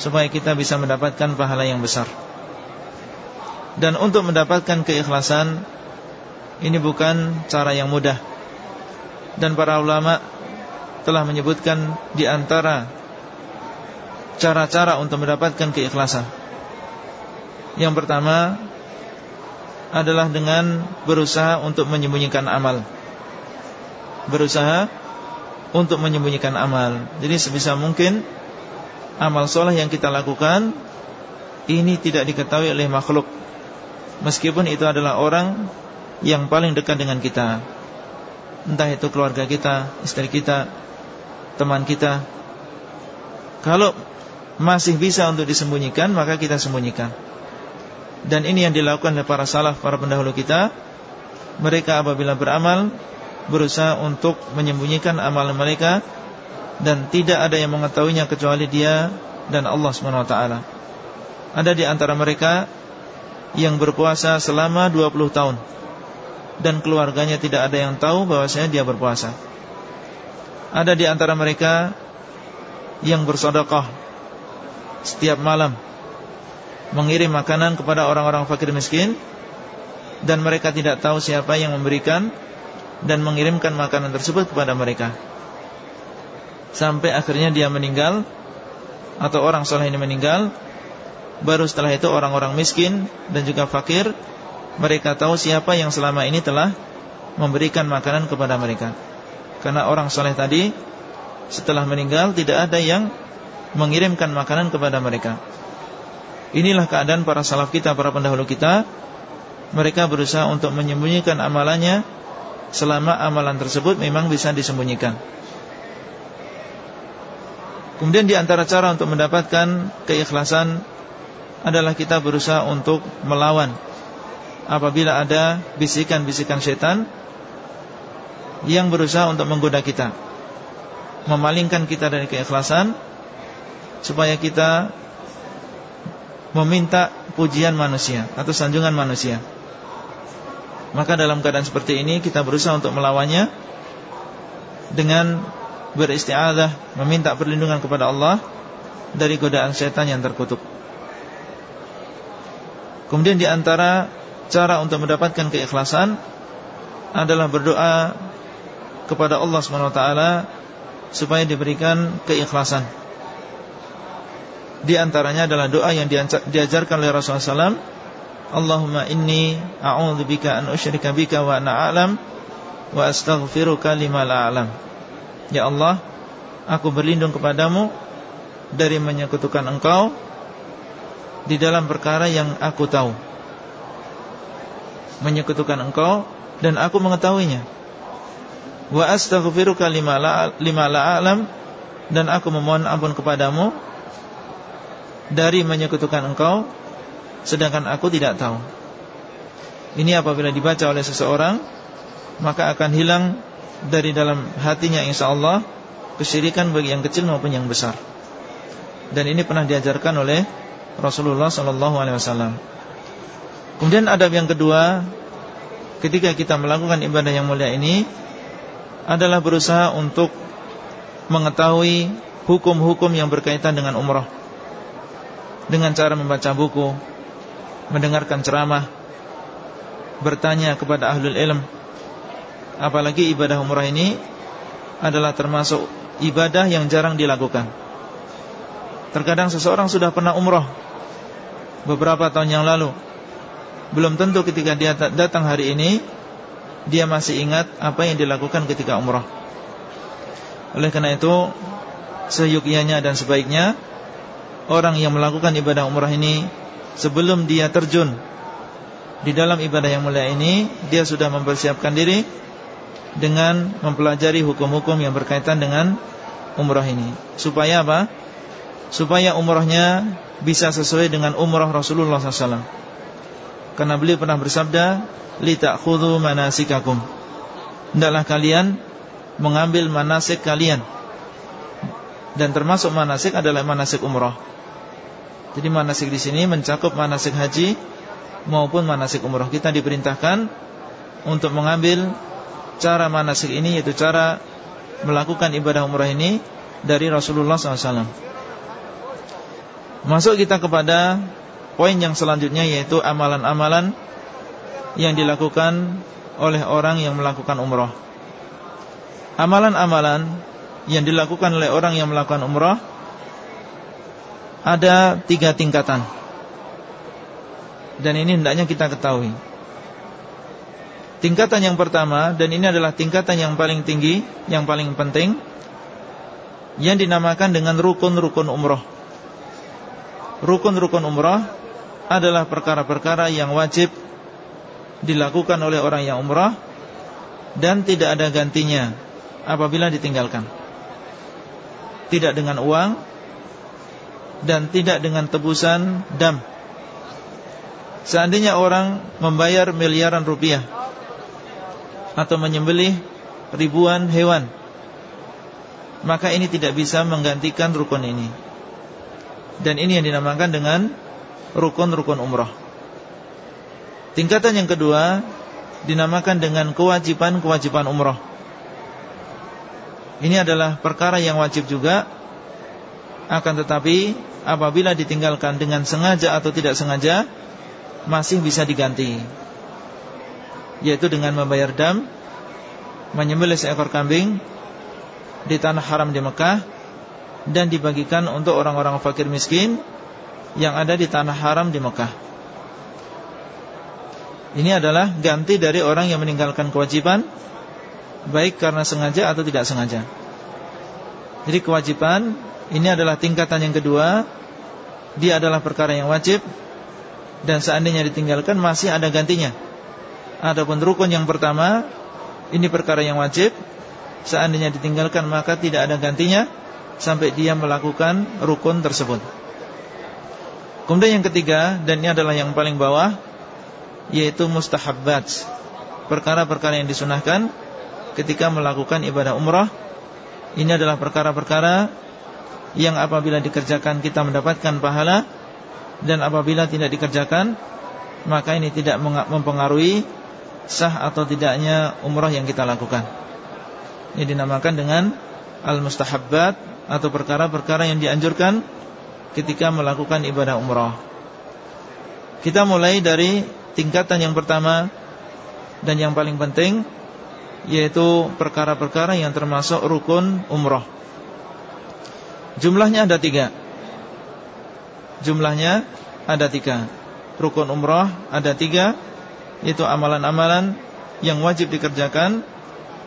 [SPEAKER 1] Supaya kita bisa mendapatkan pahala yang besar. Dan untuk mendapatkan keikhlasan Ini bukan cara yang mudah. Dan para ulama Telah menyebutkan Di antara Cara-cara untuk mendapatkan keikhlasan yang pertama adalah dengan berusaha untuk menyembunyikan amal. Berusaha untuk menyembunyikan amal. Jadi sebisa mungkin amal soleh yang kita lakukan ini tidak diketahui oleh makhluk. Meskipun itu adalah orang yang paling dekat dengan kita. Entah itu keluarga kita, istri kita, teman kita. Kalau masih bisa untuk disembunyikan, maka kita sembunyikan. Dan ini yang dilakukan oleh para salaf, para pendahulu kita Mereka apabila beramal Berusaha untuk menyembunyikan amalan mereka Dan tidak ada yang mengetahuinya kecuali dia Dan Allah SWT Ada di antara mereka Yang berpuasa selama 20 tahun Dan keluarganya tidak ada yang tahu bahwasanya dia berpuasa Ada di antara mereka Yang bersodokoh Setiap malam mengirim makanan kepada orang-orang fakir miskin dan mereka tidak tahu siapa yang memberikan dan mengirimkan makanan tersebut kepada mereka. Sampai akhirnya dia meninggal atau orang soleh ini meninggal baru setelah itu orang-orang miskin dan juga fakir mereka tahu siapa yang selama ini telah memberikan makanan kepada mereka karena orang soleh tadi setelah meninggal tidak ada yang mengirimkan makanan kepada mereka. Inilah keadaan para salaf kita, para pendahulu kita. Mereka berusaha untuk menyembunyikan amalannya. Selama amalan tersebut memang bisa disembunyikan. Kemudian di antara cara untuk mendapatkan keikhlasan Adalah kita berusaha untuk melawan. Apabila ada bisikan-bisikan setan Yang berusaha untuk menggoda kita Memalingkan kita dari keikhlasan Supaya kita meminta pujian manusia atau sanjungan manusia. Maka dalam keadaan seperti ini kita berusaha untuk melawannya dengan beristiadah, meminta perlindungan kepada Allah dari godaan setan yang terkutuk. Kemudian di antara cara untuk mendapatkan keikhlasan adalah berdoa kepada Allah SWT supaya diberikan keikhlasan. Di antaranya adalah doa yang diajarkan oleh Rasulullah SAW Allahumma inni a'udzubika an usyrika bika wa ana a'lam wa astaghfiruka lima la a'lam. Ya Allah, aku berlindung kepadamu dari menyekutukan Engkau di dalam perkara yang aku tahu. Menyekutukan Engkau dan aku mengetahuinya. Wa astaghfiruka lima la lima la a'lam dan aku memohon ampun kepadamu dari menyekutukan engkau sedangkan aku tidak tahu. Ini apabila dibaca oleh seseorang maka akan hilang dari dalam hatinya insyaallah kesyirikan bagi yang kecil maupun yang besar. Dan ini pernah diajarkan oleh Rasulullah sallallahu alaihi wasallam. Kemudian adab yang kedua ketika kita melakukan ibadah yang mulia ini adalah berusaha untuk mengetahui hukum-hukum yang berkaitan dengan umrah dengan cara membaca buku, mendengarkan ceramah, bertanya kepada ahlul ilm. Apalagi ibadah umrah ini adalah termasuk ibadah yang jarang dilakukan. Terkadang seseorang sudah pernah umrah beberapa tahun yang lalu. Belum tentu ketika dia datang hari ini dia masih ingat apa yang dilakukan ketika umrah. Oleh karena itu, seyukianya dan sebaiknya orang yang melakukan ibadah umrah ini sebelum dia terjun di dalam ibadah yang mulia ini dia sudah mempersiapkan diri dengan mempelajari hukum-hukum yang berkaitan dengan umrah ini supaya apa? supaya umrahnya bisa sesuai dengan umrah Rasulullah SAW karena beliau pernah bersabda li ta'khudhu manasikakum hendaklah kalian mengambil manasik kalian dan termasuk manasik adalah manasik umrah Jadi manasik di sini mencakup manasik haji maupun manasik umroh. Kita diperintahkan untuk mengambil cara manasik ini yaitu cara melakukan ibadah umroh ini dari Rasulullah SAW. Masuk kita kepada poin yang selanjutnya yaitu amalan-amalan yang dilakukan oleh orang yang melakukan umroh. Amalan-amalan yang dilakukan oleh orang yang melakukan umroh ada tiga tingkatan. Dan ini hendaknya kita ketahui. Tingkatan yang pertama dan ini adalah tingkatan yang paling tinggi, yang paling penting yang dinamakan dengan rukun-rukun umroh. Rukun-rukun umroh adalah perkara-perkara yang wajib dilakukan oleh orang yang umroh dan tidak ada gantinya apabila ditinggalkan. Tidak dengan uang dan tidak dengan tebusan dam. Seandainya orang membayar miliaran rupiah atau menyembelih ribuan hewan, maka ini tidak bisa menggantikan rukun ini. Dan ini yang dinamakan dengan rukun-rukun umrah. Tingkatan yang kedua dinamakan dengan kewajiban-kewajiban umrah. Ini adalah perkara yang wajib juga akan tetapi apabila ditinggalkan dengan sengaja atau tidak sengaja masih bisa diganti yaitu dengan membayar dam menyembelih seekor kambing di tanah haram di Mekah dan dibagikan untuk orang-orang fakir miskin yang ada di tanah haram di Mekah. Ini adalah ganti dari orang yang meninggalkan kewajiban baik karena sengaja atau tidak sengaja. Jadi kewajiban ini adalah tingkatan yang kedua Dia adalah perkara yang wajib Dan seandainya ditinggalkan masih ada gantinya Adapun rukun yang pertama Ini perkara yang wajib Seandainya ditinggalkan maka tidak ada gantinya Sampai dia melakukan rukun tersebut Kemudian yang ketiga Dan ini adalah yang paling bawah Yaitu mustahabbat Perkara-perkara yang disunahkan Ketika melakukan ibadah umrah Ini adalah perkara-perkara yang apabila dikerjakan kita mendapatkan pahala dan apabila tidak dikerjakan maka ini tidak mempengaruhi sah atau tidaknya umrah yang kita lakukan. Ini dinamakan dengan al-mustahabbat atau perkara-perkara yang dianjurkan ketika melakukan ibadah umrah. Kita mulai dari tingkatan yang pertama dan yang paling penting yaitu perkara-perkara yang termasuk rukun umrah. Jumlahnya ada tiga Jumlahnya ada tiga Rukun umrah ada tiga Itu amalan-amalan Yang wajib dikerjakan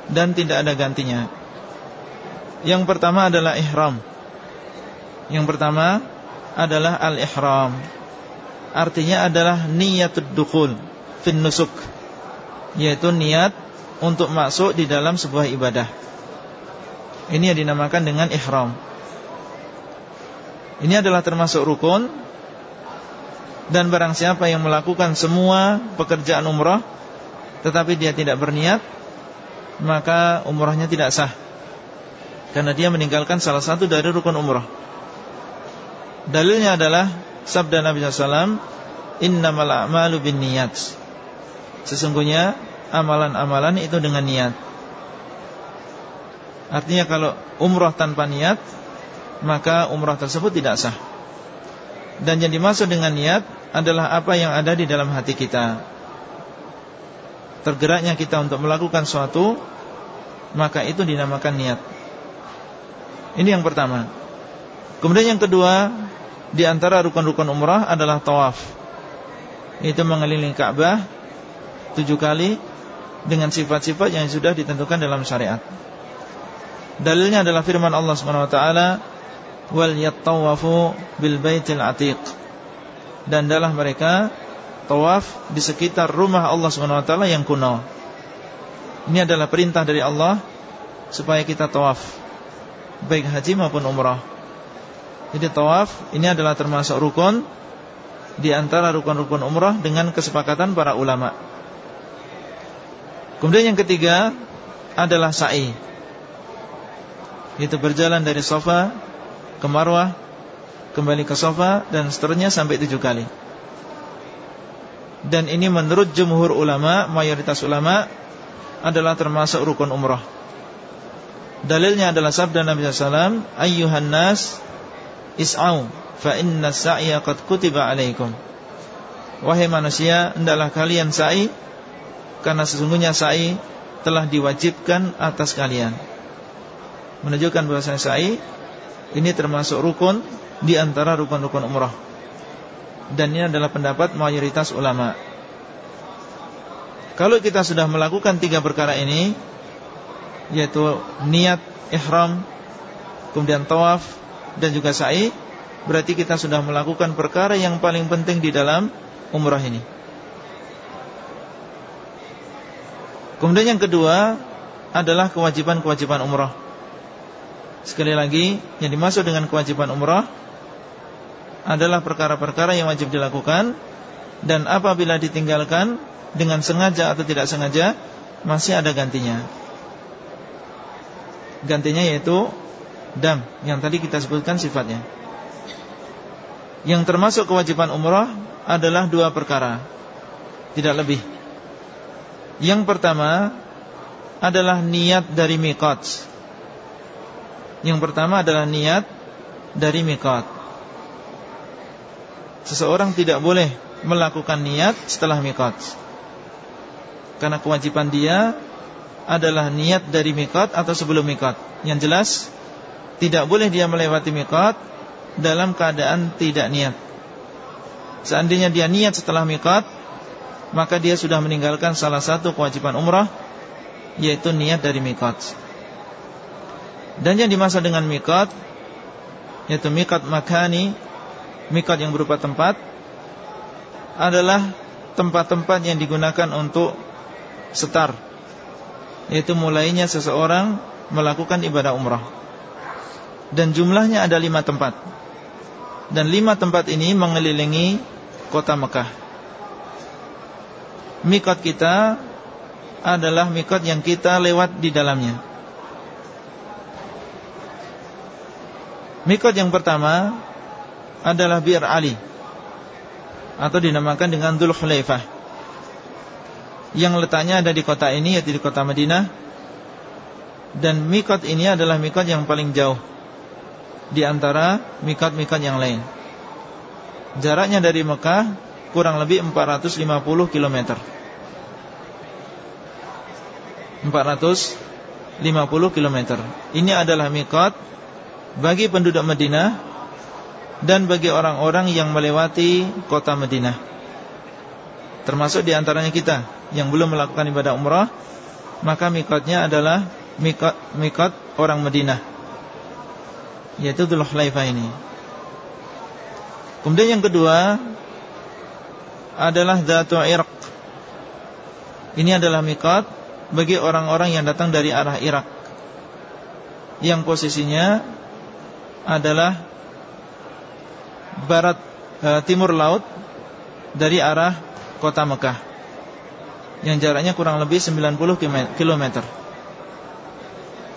[SPEAKER 1] Dan tidak ada gantinya Yang pertama adalah ihram Yang pertama adalah al-ihram. Artinya adalah niatud dukul Fin nusuk. Yaitu niat untuk masuk di dalam sebuah ibadah. Ini yang dinamakan dengan ihram. Ini adalah termasuk rukun. Dan barang siapa yang melakukan semua pekerjaan umrah Tetapi dia tidak berniat Maka umrahnya tidak sah. Karena dia meninggalkan salah satu dari rukun umrah Dalilnya adalah Sabda Nabi SAW Innamal a'malu bin niyat Sesungguhnya Amalan-amalan itu dengan niat Artinya kalau umrah tanpa niat maka umrah tersebut tidak sah. Dan yang dimaksud dengan niat adalah apa yang ada di dalam hati kita. Tergeraknya kita untuk melakukan suatu, maka itu dinamakan niat. Ini yang pertama. Kemudian yang kedua, di antara rukun-rukun umrah adalah tawaf. Itu mengelilingi Ka'bah tujuh kali dengan sifat-sifat yang sudah ditentukan dalam syariat. Dalilnya adalah firman Allah taala wal yattawafu bil baitil atiq dan adalah mereka tawaf di sekitar rumah Allah taala yang kuno. Ini adalah perintah dari Allah supaya kita tawaf baik haji maupun umrah. Jadi tawaf ini adalah termasuk rukun di antara rukun-rukun umrah dengan kesepakatan para ulama. Kemudian yang ketiga adalah sa'i. Itu berjalan dari sofa ke Marwah Kembali ke sofa dan seterusnya sampai tujuh kali Dan ini menurut jumhur ulama Mayoritas ulama Adalah termasuk rukun umrah Dalilnya adalah sabda Nabi SAW Ayyuhan nas Is'au Fa inna sa'ya qad kutiba alaikum. Wahai manusia Hendaklah kalian sa'i Karena sesungguhnya sa'i Telah diwajibkan atas kalian. Menunjukkan bahasa sa'i Ini termasuk rukun Di antara rukun-rukun umrah. Dan ini adalah pendapat mayoritas ulama. Kalau kita sudah melakukan tiga perkara ini Yaitu niat ihram Kemudian tawaf Dan juga sa'i Berarti kita sudah melakukan perkara yang paling penting di dalam umrah ini. Kemudian yang kedua adalah kewajiban-kewajiban umrah. Sekali lagi Yang dimaksud dengan kewajiban umrah Adalah perkara-perkara yang wajib dilakukan Dan apabila ditinggalkan Dengan sengaja atau tidak sengaja Masih ada gantinya. Gantinya yaitu Dam Yang tadi kita sebutkan sifatnya. Yang termasuk kewajiban umrah Adalah dua perkara. Tidak lebih. Yang pertama Adalah niat dari miqat. Yang pertama adalah niat dari mikot Seseorang tidak boleh melakukan niat setelah mikot Karena kewajiban dia adalah niat dari mikot atau sebelum mikot Yang jelas tidak boleh dia melewati mikot dalam keadaan tidak niat. Seandainya dia niat setelah mikot Maka dia sudah meninggalkan salah satu kewajiban umrah Yaitu niat dari mikot dan yang dimaksud dengan mikat Yaitu mikat makani Mikat yang berupa tempat Adalah tempat-tempat yang digunakan untuk Setar Yaitu mulainya seseorang Melakukan ibadah umrah Dan jumlahnya ada lima tempat. Dan lima tempat ini mengelilingi Kota Mekah. Mikot kita Adalah mikot yang kita lewat di dalamnya. Mikot yang pertama adalah Bir Ali atau dinamakan dengan Dhul Khulaifah. Yang letaknya ada di kota ini yaitu di kota Madinah. Dan mikot ini adalah mikot yang paling jauh di antara mikot-mikot yang lain. Jaraknya dari Mekah kurang lebih 450 km. 450 km. Ini adalah mikot bagi penduduk Madinah dan bagi orang-orang yang melewati kota Madinah. Termasuk di antaranya kita yang belum melakukan ibadah umrah, maka mikotnya adalah mikot, mikot orang Madinah. Yaitu Dhul Hulaifah ini. Kemudian yang kedua adalah Dhatu Iraq. Ini adalah mikot bagi orang-orang yang datang dari arah Irak. Yang posisinya adalah barat e, timur laut dari arah kota Mekah yang jaraknya kurang lebih 90 km.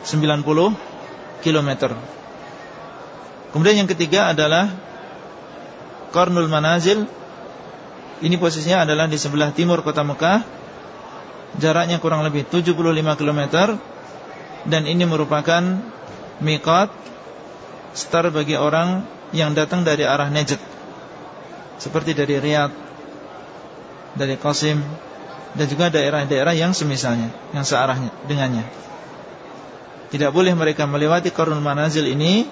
[SPEAKER 1] 90 km. Kemudian yang ketiga adalah Qarnul Manazil. Ini posisinya adalah di sebelah timur kota Mekah. Jaraknya kurang lebih 75 km dan ini merupakan miqat star bagi orang yang datang dari arah Najd seperti dari Riyadh dari Qasim dan juga daerah-daerah yang semisalnya yang searahnya dengannya tidak boleh mereka melewati Qarnul Manazil ini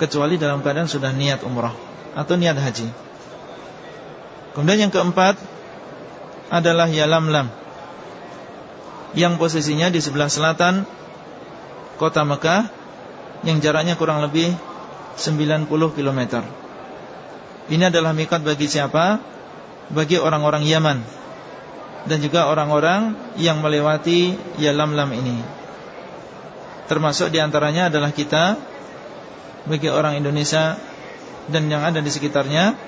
[SPEAKER 1] kecuali dalam keadaan sudah niat umrah atau niat haji kemudian yang keempat adalah Yalamlam yang posisinya di sebelah selatan kota Mekah yang jaraknya kurang lebih 90 km. Ini adalah mikat bagi siapa? Bagi orang-orang Yaman dan juga orang-orang yang melewati Yalamlam ini. Termasuk di antaranya adalah kita bagi orang Indonesia dan yang ada di sekitarnya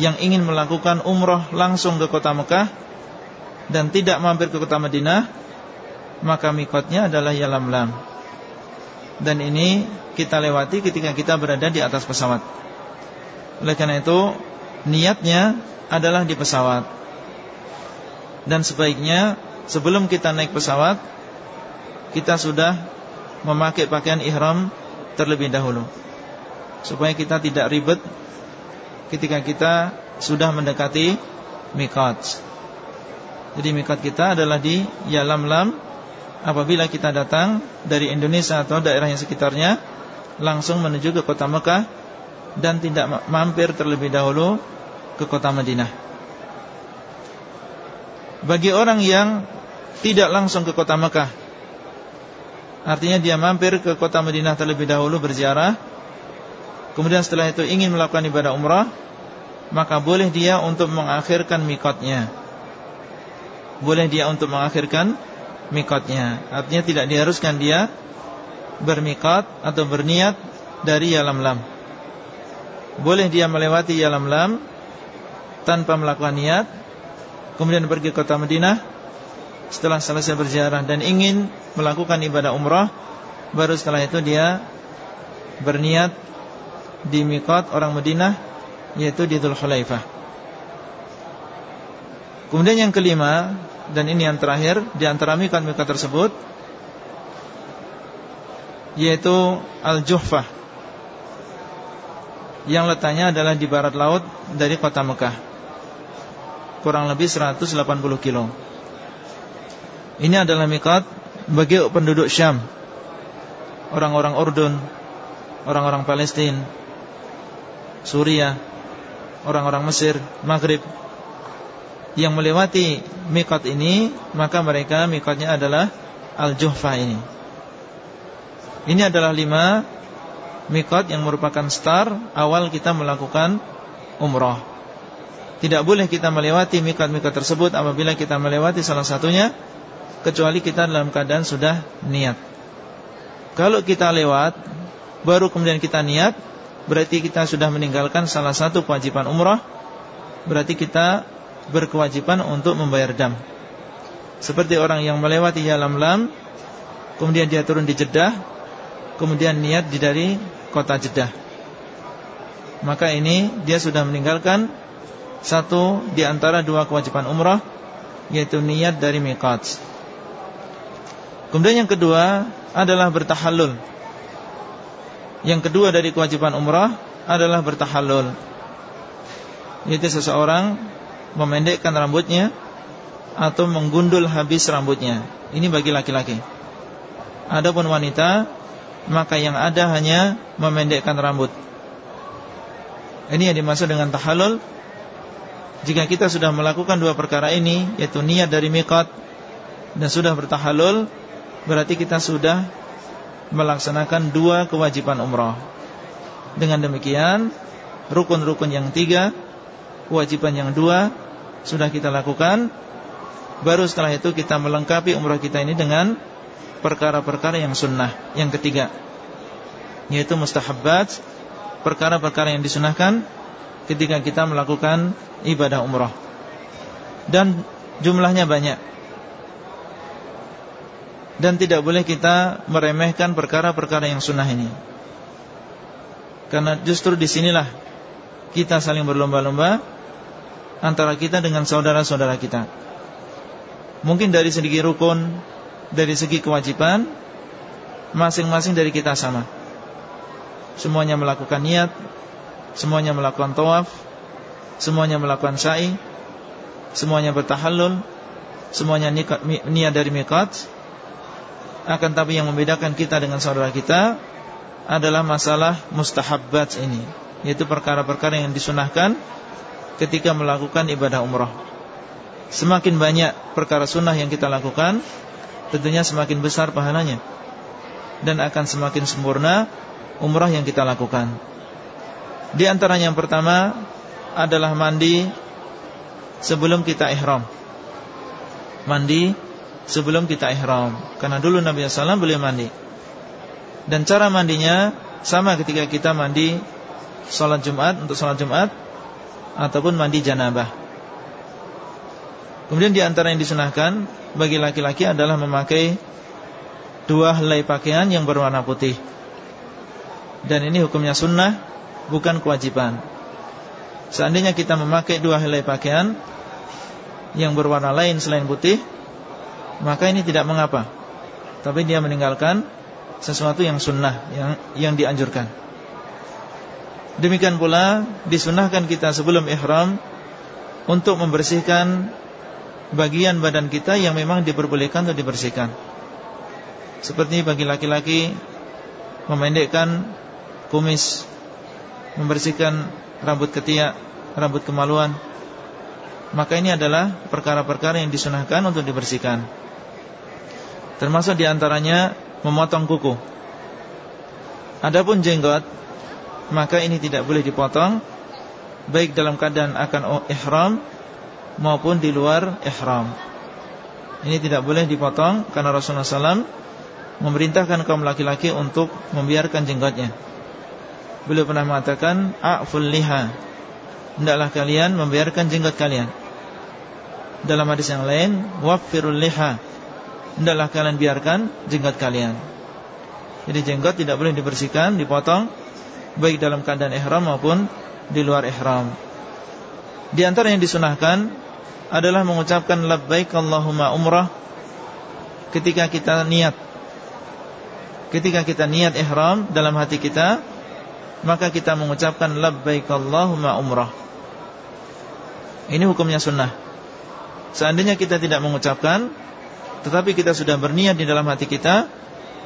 [SPEAKER 1] yang ingin melakukan umroh langsung ke kota Mekah dan tidak mampir ke kota Madinah, maka mikotnya adalah Yalamlam. Dan ini kita lewati ketika kita berada di atas pesawat Oleh karena itu Niatnya adalah di pesawat Dan sebaiknya Sebelum kita naik pesawat Kita sudah Memakai pakaian ihram Terlebih dahulu. Supaya kita tidak ribet Ketika kita sudah mendekati Mikot Jadi mikot kita adalah di Yalamlam apabila kita datang dari Indonesia atau daerah yang sekitarnya langsung menuju ke kota Mekah dan tidak mampir terlebih dahulu ke kota Madinah. Bagi orang yang tidak langsung ke kota Mekah Artinya dia mampir ke kota Madinah terlebih dahulu berziarah. Kemudian setelah itu ingin melakukan ibadah umrah Maka boleh dia untuk mengakhirkan mikotnya. Boleh dia untuk mengakhirkan mikotnya. Artinya tidak diharuskan dia Bermikot atau berniat Dari yalam lam. Boleh dia melewati yalam lam Tanpa melakukan niat Kemudian pergi ke kota Madinah. Setelah selesai berziarah Dan ingin melakukan ibadah umrah Baru setelah itu dia Berniat Di mikot orang Madinah Yaitu di Dhul Khulaifah. Kemudian yang kelima dan ini yang terakhir di antara mikat-mikat tersebut yaitu Al-Juhfah. Yang letaknya adalah di barat laut dari kota Mekah. Kurang lebih 180 kilo. Ini adalah mikat bagi penduduk Syam orang-orang Urdun orang-orang Palestina Suriah orang-orang Mesir Maghrib yang melewati mikot ini maka mereka mikotnya adalah al-juhfa ini. Ini adalah lima mikot yang merupakan star awal kita melakukan umroh. Tidak boleh kita melewati mikot-mikot tersebut apabila kita melewati salah satunya kecuali kita dalam keadaan sudah niat. Kalau kita lewat baru kemudian kita niat berarti kita sudah meninggalkan salah satu kewajiban umroh berarti kita berkewajiban untuk membayar dam. Seperti orang yang melewati Yalam Lam, kemudian dia turun di Jeddah, kemudian niat di dari kota Jeddah. Maka ini dia sudah meninggalkan satu di antara dua kewajiban umrah, yaitu niat dari miqat. Kemudian yang kedua adalah bertahallul. Yang kedua dari kewajiban umrah adalah bertahallul. Yaitu seseorang memendekkan rambutnya atau menggundul habis rambutnya. Ini bagi laki-laki. Adapun wanita, maka yang ada hanya memendekkan rambut. Ini yang dimaksud dengan tahallul. Jika kita sudah melakukan dua perkara ini, yaitu niat dari miqat dan sudah bertahallul, berarti kita sudah melaksanakan dua kewajiban umrah. Dengan demikian, rukun-rukun yang tiga kewajiban yang dua sudah kita lakukan. Baru setelah itu kita melengkapi umrah kita ini dengan Perkara-perkara yang sunnah. Yang ketiga Yaitu mustahabbat Perkara-perkara yang disunahkan Ketika kita melakukan ibadah umrah. Dan jumlahnya banyak Dan tidak boleh kita meremehkan perkara-perkara yang sunnah ini Karena justru di sinilah Kita saling berlomba-lomba antara kita dengan saudara-saudara kita. Mungkin dari segi rukun, dari segi kewajiban, masing-masing dari kita sama. Semuanya melakukan niat, semuanya melakukan tawaf, semuanya melakukan sa'i, semuanya bertahallul, semuanya niat dari miqat. Akan tapi yang membedakan kita dengan saudara kita adalah masalah mustahabbat ini, yaitu perkara-perkara yang disunahkan ketika melakukan ibadah umrah. Semakin banyak perkara sunnah yang kita lakukan, tentunya semakin besar pahalanya dan akan semakin sempurna umrah yang kita lakukan. Di antara yang pertama adalah mandi sebelum kita ihram. Mandi sebelum kita ihram. Karena dulu Nabi SAW boleh mandi. Dan cara mandinya sama ketika kita mandi Salat Jumat untuk salat Jumat ataupun mandi janabah. Kemudian di antara yang disunahkan bagi laki-laki adalah memakai dua helai pakaian yang berwarna putih. Dan ini hukumnya sunnah, bukan kewajiban. Seandainya kita memakai dua helai pakaian yang berwarna lain selain putih, maka ini tidak mengapa. Tapi dia meninggalkan sesuatu yang sunnah, yang yang dianjurkan. Demikian pula disunahkan kita sebelum ihram untuk membersihkan bagian badan kita yang memang diperbolehkan untuk dibersihkan. Seperti bagi laki-laki memendekkan kumis, membersihkan rambut ketiak, rambut kemaluan. Maka ini adalah perkara-perkara yang disunahkan untuk dibersihkan. Termasuk di antaranya memotong kuku. Adapun jenggot, maka ini tidak boleh dipotong, baik dalam keadaan akan ihram maupun di luar ihram. Ini tidak boleh dipotong karena Rasulullah SAW memerintahkan kaum laki-laki untuk membiarkan jenggotnya. Beliau pernah mengatakan, "A'ful liha." Hendaklah kalian membiarkan jenggot kalian. Dalam hadis yang lain, "Waffirul liha." Hendaklah kalian biarkan jenggot kalian. Jadi jenggot tidak boleh dibersihkan, dipotong baik dalam keadaan ihram maupun di luar ihram. Di antara yang disunahkan adalah mengucapkan labbaik Allahumma umrah ketika kita niat Ketika kita niat ihram dalam hati kita Maka kita mengucapkan Labbaik Allahumma umrah Ini hukumnya sunnah Seandainya kita tidak mengucapkan Tetapi kita sudah berniat di dalam hati kita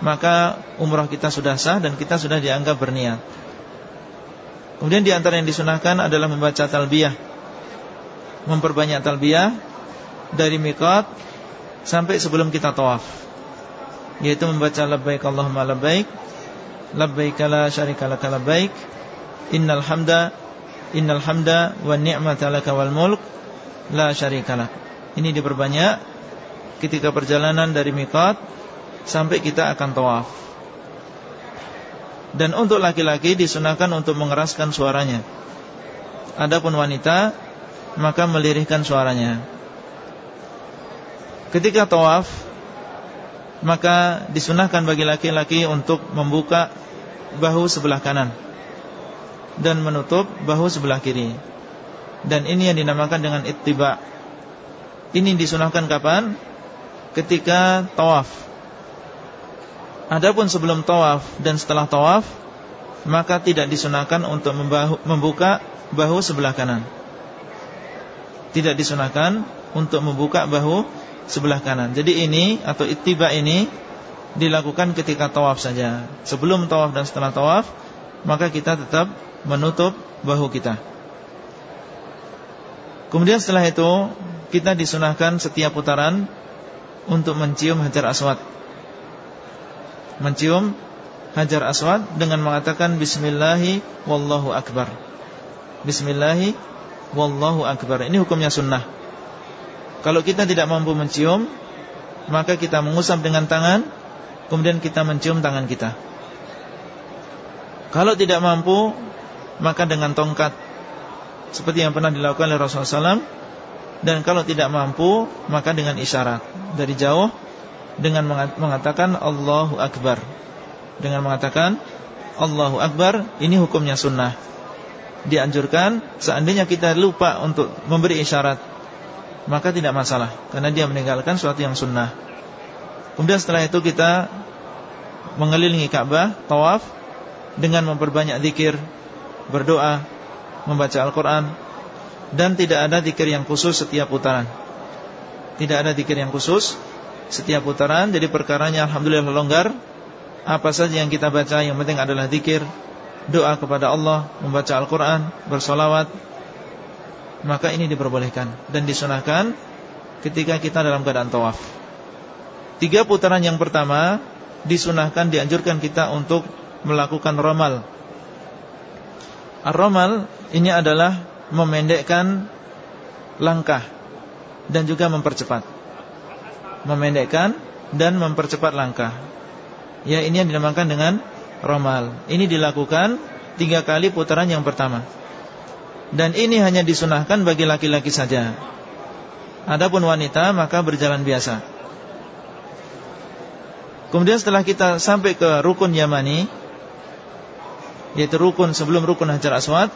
[SPEAKER 1] Maka umrah kita sudah sah Dan kita sudah dianggap berniat. Kemudian di antara yang disunahkan adalah membaca talbiyah. Memperbanyak talbiyah Dari mikot Sampai sebelum kita tawaf. Yaitu membaca labbaik Allahumma labbaik labbaik la syarika laka labbaik innal hamda innal hamda wan ni'mata laka wal mulk la syarika lak ini diperbanyak ketika perjalanan dari miqat sampai kita akan tawaf dan untuk laki-laki disunahkan untuk mengeraskan suaranya adapun wanita maka melirihkan suaranya ketika tawaf maka disunahkan bagi laki-laki untuk membuka bahu sebelah kanan dan menutup bahu sebelah kiri. Dan ini yang dinamakan dengan ittiba. Ini disunahkan kapan? Ketika tawaf. Adapun sebelum tawaf dan setelah tawaf, maka tidak disunahkan untuk membuka bahu sebelah kanan. Tidak disunahkan untuk membuka bahu sebelah kanan. Jadi ini atau ittiba ini dilakukan ketika tawaf saja. Sebelum tawaf dan setelah tawaf, maka kita tetap menutup bahu kita. Kemudian setelah itu kita disunahkan setiap putaran untuk mencium hajar aswad. Mencium hajar aswad dengan mengatakan Bismillahi wallahu akbar. Bismillahi wallahu akbar. Ini hukumnya sunnah. Kalau kita tidak mampu mencium Maka kita mengusap dengan tangan Kemudian kita mencium tangan kita Kalau tidak mampu Maka dengan tongkat Seperti yang pernah dilakukan oleh Rasulullah SAW Dan kalau tidak mampu Maka dengan isyarat. Dari jauh Dengan mengatakan Allahu Akbar. Dengan mengatakan Allahu Akbar Ini hukumnya sunnah. Dianjurkan Seandainya kita lupa untuk memberi isyarat maka tidak masalah. Karena dia meninggalkan suatu yang sunnah. Kemudian setelah itu kita mengelilingi Ka'bah, tawaf dengan memperbanyak zikir, berdoa, membaca Al-Qur'an dan tidak ada zikir yang khusus setiap putaran. Tidak ada zikir yang khusus setiap putaran, jadi perkaranya alhamdulillah longgar. Apa saja yang kita baca yang penting adalah zikir, doa kepada Allah, membaca Al-Qur'an, bersolawat maka ini diperbolehkan dan disunahkan ketika kita dalam keadaan tawaf. Tiga putaran yang pertama disunahkan dianjurkan kita untuk melakukan romal. Ar-romal ini adalah memendekkan langkah dan juga mempercepat. Memendekkan dan mempercepat langkah. Ya ini yang dinamakan dengan romal. Ini dilakukan tiga kali putaran yang pertama. Dan ini hanya disunahkan bagi laki-laki saja Adapun wanita maka berjalan biasa Kemudian setelah kita sampai ke rukun Yamani Yaitu rukun sebelum rukun Hajar Aswad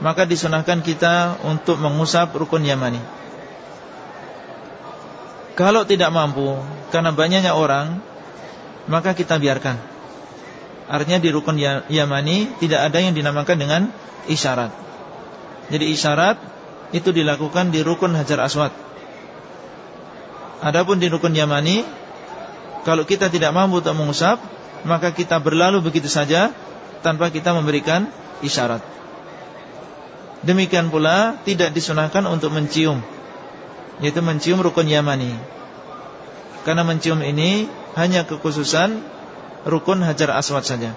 [SPEAKER 1] Maka disunahkan kita untuk mengusap rukun Yamani. Kalau tidak mampu Karena banyaknya orang Maka kita biarkan. Artinya di rukun ya-, Yamani Tidak ada yang dinamakan dengan isyarat. Jadi isyarat Itu dilakukan di rukun Hajar Aswad. Adapun di rukun Yamani kalau kita tidak mampu untuk mengusap Maka kita berlalu begitu saja Tanpa kita memberikan isyarat Demikian pula Tidak disunahkan untuk mencium Yaitu mencium rukun Yamani. Karena mencium ini Hanya kekhususan Rukun Hajar Aswad saja.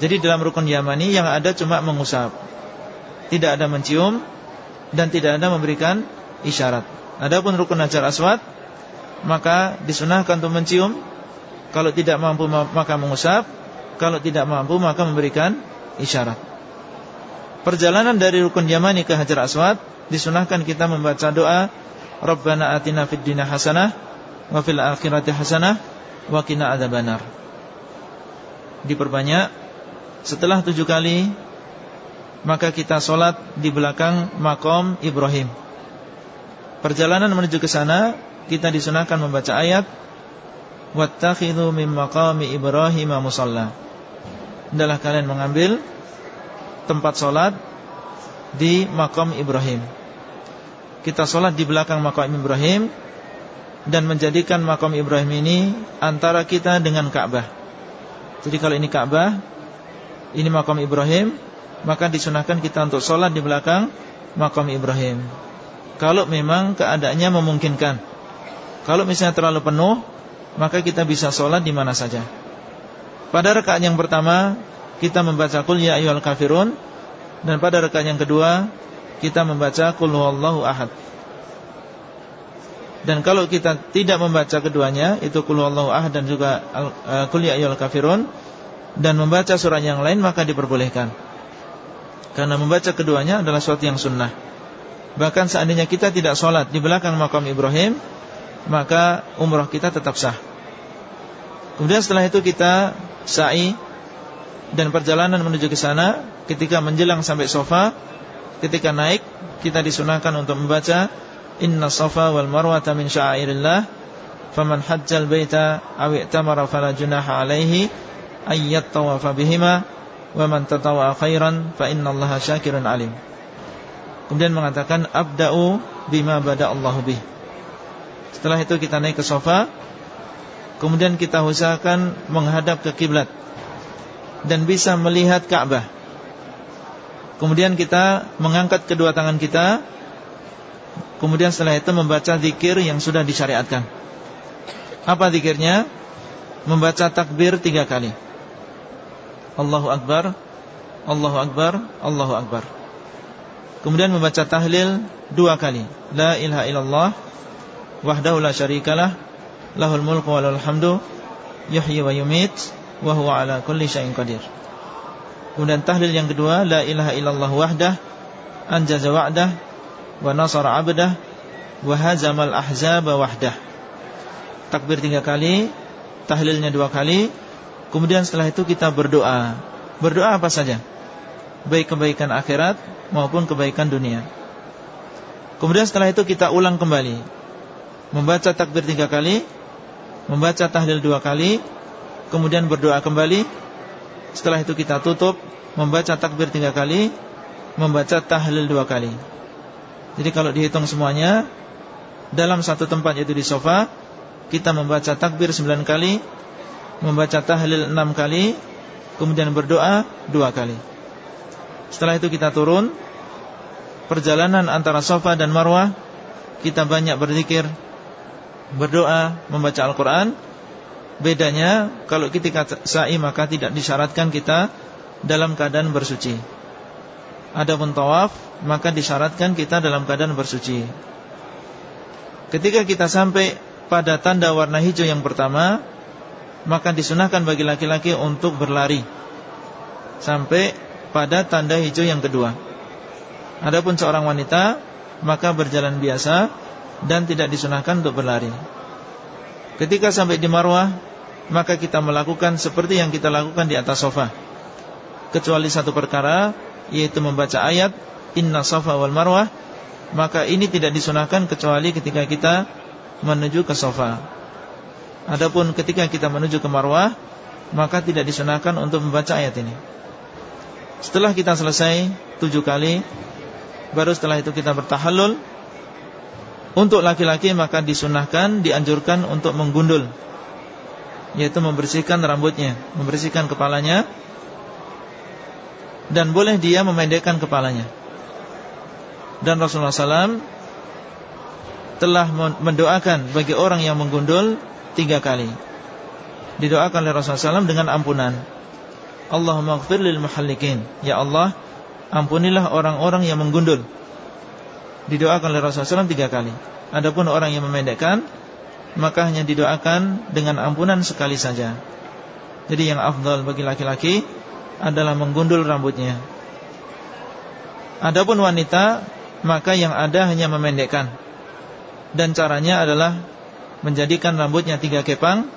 [SPEAKER 1] Jadi dalam rukun Yamani Yang ada cuma mengusap. Tidak ada mencium Dan tidak ada memberikan isyarat. Adapun rukun Hajar Aswad maka disunahkan untuk mencium. Kalau tidak mampu maka mengusap. Kalau tidak mampu maka memberikan isyarat perjalanan dari rukun Yamani ke Hajar Aswad disunahkan kita membaca doa Rabbana atina fid dunya hasanah wa fil akhirati hasanah wa qina adzabannar diperbanyak setelah tujuh kali maka kita solat di belakang makom Ibrahim perjalanan menuju ke sana kita disunahkan membaca ayat wattakhidhu min maqami Ibrahim musalla. Adalah kalian mengambil tempat solat di makam Ibrahim. Kita solat di belakang makam Ibrahim dan menjadikan makam Ibrahim ini antara kita dengan Ka'bah. Jadi kalau ini Ka'bah, ini makam Ibrahim, maka disunahkan kita untuk solat di belakang makam Ibrahim. Kalau memang keadaannya memungkinkan. Kalau misalnya terlalu penuh Maka kita bisa sholat di mana saja Pada rakaat yang pertama Kita membaca Qul ya ayyuhal kafirun. Dan pada rakaat yang kedua Kita membaca Qul huwallahu ahad. Dan kalau kita tidak membaca keduanya Itu Qul huwallahu ahad dan juga uh, Qul ya ayyuhal kafirun. Dan membaca surat yang lain maka diperbolehkan. Karena membaca keduanya adalah suatu yang sunnah. Bahkan seandainya kita tidak sholat di belakang makam Ibrahim maka umrah kita tetap sah. Kemudian setelah itu kita sa'i dan perjalanan menuju ke sana ketika menjelang sampai sofa, ketika naik kita disunahkan untuk membaca Inna safa wal marwata min sya'airillah faman hajjal baita aw i'tamara fala junaha alaihi ayyat tawafa bihima wa man tatawa khairan fa innallaha syakirun alim. Kemudian mengatakan abda'u bima bada Allahu bih. Setelah itu kita naik ke sofa Kemudian kita usahakan menghadap ke kiblat Dan bisa melihat Ka'bah. Kemudian kita mengangkat kedua tangan kita. Kemudian setelah itu membaca zikir yang sudah disyariatkan. Apa zikirnya? Membaca takbir tiga kali. Allahu Akbar Allahu Akbar Allahu Akbar. Kemudian membaca tahlil dua kali. La ilaha illallah wahdahu la syarikalah lahul mulku wa lahul hamdu yuhyi wa yumit wa huwa ala kulli syai'in qadir. Kemudian tahlil yang kedua la ilaha illallah wahdah anjaza wa'dah wa nasara 'abdah wa hazamal ahzaba wahdah. Takbir tiga kali, tahlilnya dua kali, kemudian setelah itu kita berdoa. Berdoa apa saja? Baik kebaikan akhirat maupun kebaikan dunia. Kemudian setelah itu kita ulang kembali membaca takbir tiga kali, membaca tahlil dua kali, kemudian berdoa kembali. Setelah itu kita tutup, membaca takbir tiga kali, membaca tahlil dua kali. Jadi kalau dihitung semuanya, dalam satu tempat yaitu di sofa, kita membaca takbir sembilan kali, membaca tahlil enam kali, kemudian berdoa dua kali. Setelah itu kita turun, perjalanan antara sofa dan marwah, kita banyak berzikir berdoa, membaca Al-Quran Bedanya kalau ketika sa'i maka tidak disyaratkan kita dalam keadaan bersuci. Adapun tawaf maka disyaratkan kita dalam keadaan bersuci. Ketika kita sampai pada tanda warna hijau yang pertama Maka disunahkan bagi laki-laki untuk berlari Sampai pada tanda hijau yang kedua. Adapun seorang wanita Maka berjalan biasa dan tidak disunahkan untuk berlari. Ketika sampai di Marwah Maka kita melakukan seperti yang kita lakukan di atas sofa. Kecuali satu perkara Yaitu membaca ayat Inna sofa wal marwah Maka ini tidak disunahkan kecuali ketika kita Menuju ke sofa. Adapun ketika kita menuju ke marwah Maka tidak disunahkan untuk membaca ayat ini. Setelah kita selesai Tujuh kali Baru setelah itu kita bertahallul. Untuk laki-laki maka disunahkan, dianjurkan untuk menggundul Yaitu membersihkan rambutnya Membersihkan kepalanya Dan boleh dia memendekkan kepalanya. Dan Rasulullah SAW Telah mendoakan bagi orang yang menggundul Tiga kali. Didoakan oleh Rasulullah SAW dengan ampunan. Allahumma gfir lil muhallikin. Ya Allah Ampunilah orang-orang yang menggundul. Didoakan oleh Rasulullah SAW tiga kali. Adapun orang yang memendekkan, maka hanya didoakan dengan ampunan sekali saja. Jadi yang afdal bagi laki-laki adalah menggundul rambutnya. Adapun wanita, maka yang ada hanya memendekkan. Dan caranya adalah menjadikan rambutnya tiga kepang.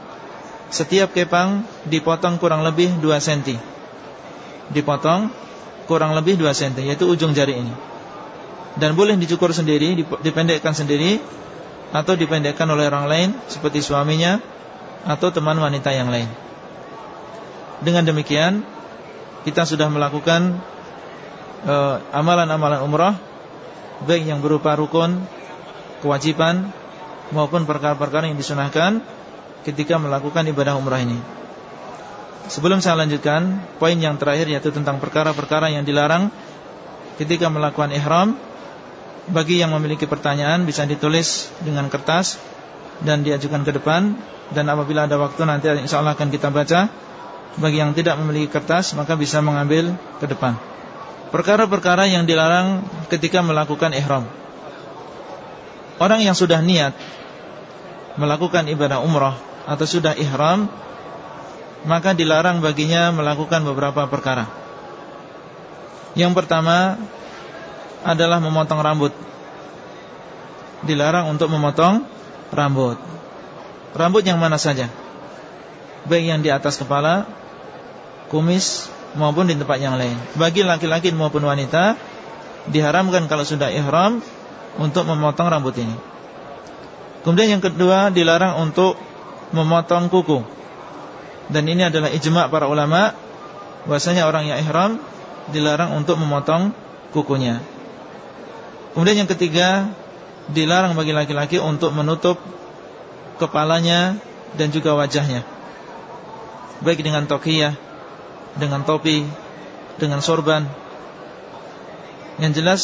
[SPEAKER 1] Setiap kepang dipotong kurang lebih 2 cm. Dipotong kurang lebih 2 cm, yaitu ujung jari ini dan boleh dicukur sendiri, dipendekkan sendiri atau dipendekkan oleh orang lain seperti suaminya atau teman wanita yang lain. Dengan demikian kita sudah melakukan eh, amalan-amalan uh, umrah baik yang berupa rukun, kewajiban maupun perkara-perkara yang disunahkan ketika melakukan ibadah umrah ini. Sebelum saya lanjutkan, poin yang terakhir yaitu tentang perkara-perkara yang dilarang ketika melakukan ihram bagi yang memiliki pertanyaan bisa ditulis dengan kertas dan diajukan ke depan dan apabila ada waktu nanti insya Allah akan kita baca. Bagi yang tidak memiliki kertas maka bisa mengambil ke depan. Perkara-perkara yang dilarang ketika melakukan ihram. Orang yang sudah niat melakukan ibadah umrah atau sudah ihram maka dilarang baginya melakukan beberapa perkara. Yang pertama adalah memotong rambut. Dilarang untuk memotong rambut. Rambut yang mana saja. Baik yang di atas kepala Kumis maupun di tempat yang lain. Bagi laki-laki maupun wanita Diharamkan kalau sudah ihram Untuk memotong rambut ini. Kemudian yang kedua Dilarang untuk memotong kuku. Dan ini adalah ijma' para ulama Bahasanya orang yang ihram Dilarang untuk memotong kukunya Kemudian yang ketiga Dilarang bagi laki-laki untuk menutup Kepalanya Dan juga wajahnya. Baik dengan tokiyah Dengan topi Dengan sorban. Yang jelas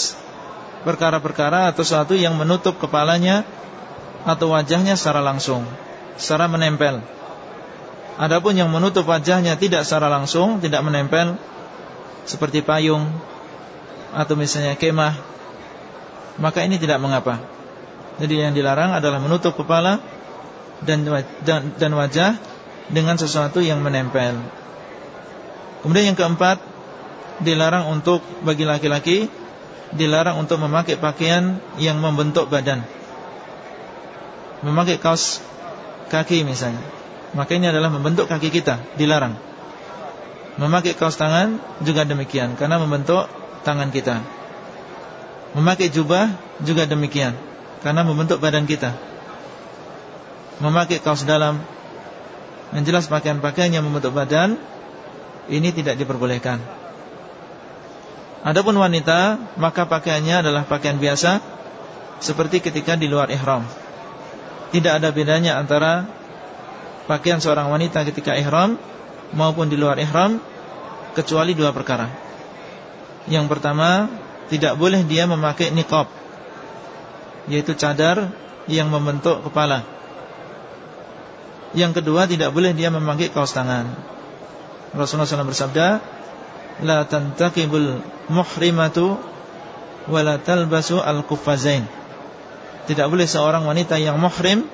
[SPEAKER 1] Perkara-perkara atau sesuatu yang menutup kepalanya Atau wajahnya secara langsung Secara menempel. Adapun yang menutup wajahnya tidak secara langsung Tidak menempel Seperti payung Atau misalnya kemah maka ini tidak mengapa. Jadi yang dilarang adalah menutup kepala dan dan, dan wajah dengan sesuatu yang menempel. Kemudian yang keempat, dilarang untuk bagi laki-laki dilarang untuk memakai pakaian yang membentuk badan. Memakai kaos kaki misalnya. Maka ini adalah membentuk kaki kita, dilarang. Memakai kaos tangan juga demikian karena membentuk tangan kita. Memakai jubah juga demikian Karena membentuk badan kita. Memakai kaos dalam Yang jelas pakaian-pakaian yang membentuk badan Ini tidak diperbolehkan. Adapun wanita Maka pakaiannya adalah pakaian biasa Seperti ketika di luar ihram. Tidak ada bedanya antara Pakaian seorang wanita ketika ihram Maupun di luar ihram Kecuali dua perkara. Yang pertama tidak boleh dia memakai niqab yaitu cadar yang membentuk kepala. Yang kedua tidak boleh dia memakai kaos tangan. Rasulullah SAW bersabda, "La tantaqibul muhrimatu wa la talbasu al-quffazain." Tidak boleh seorang wanita yang muhrim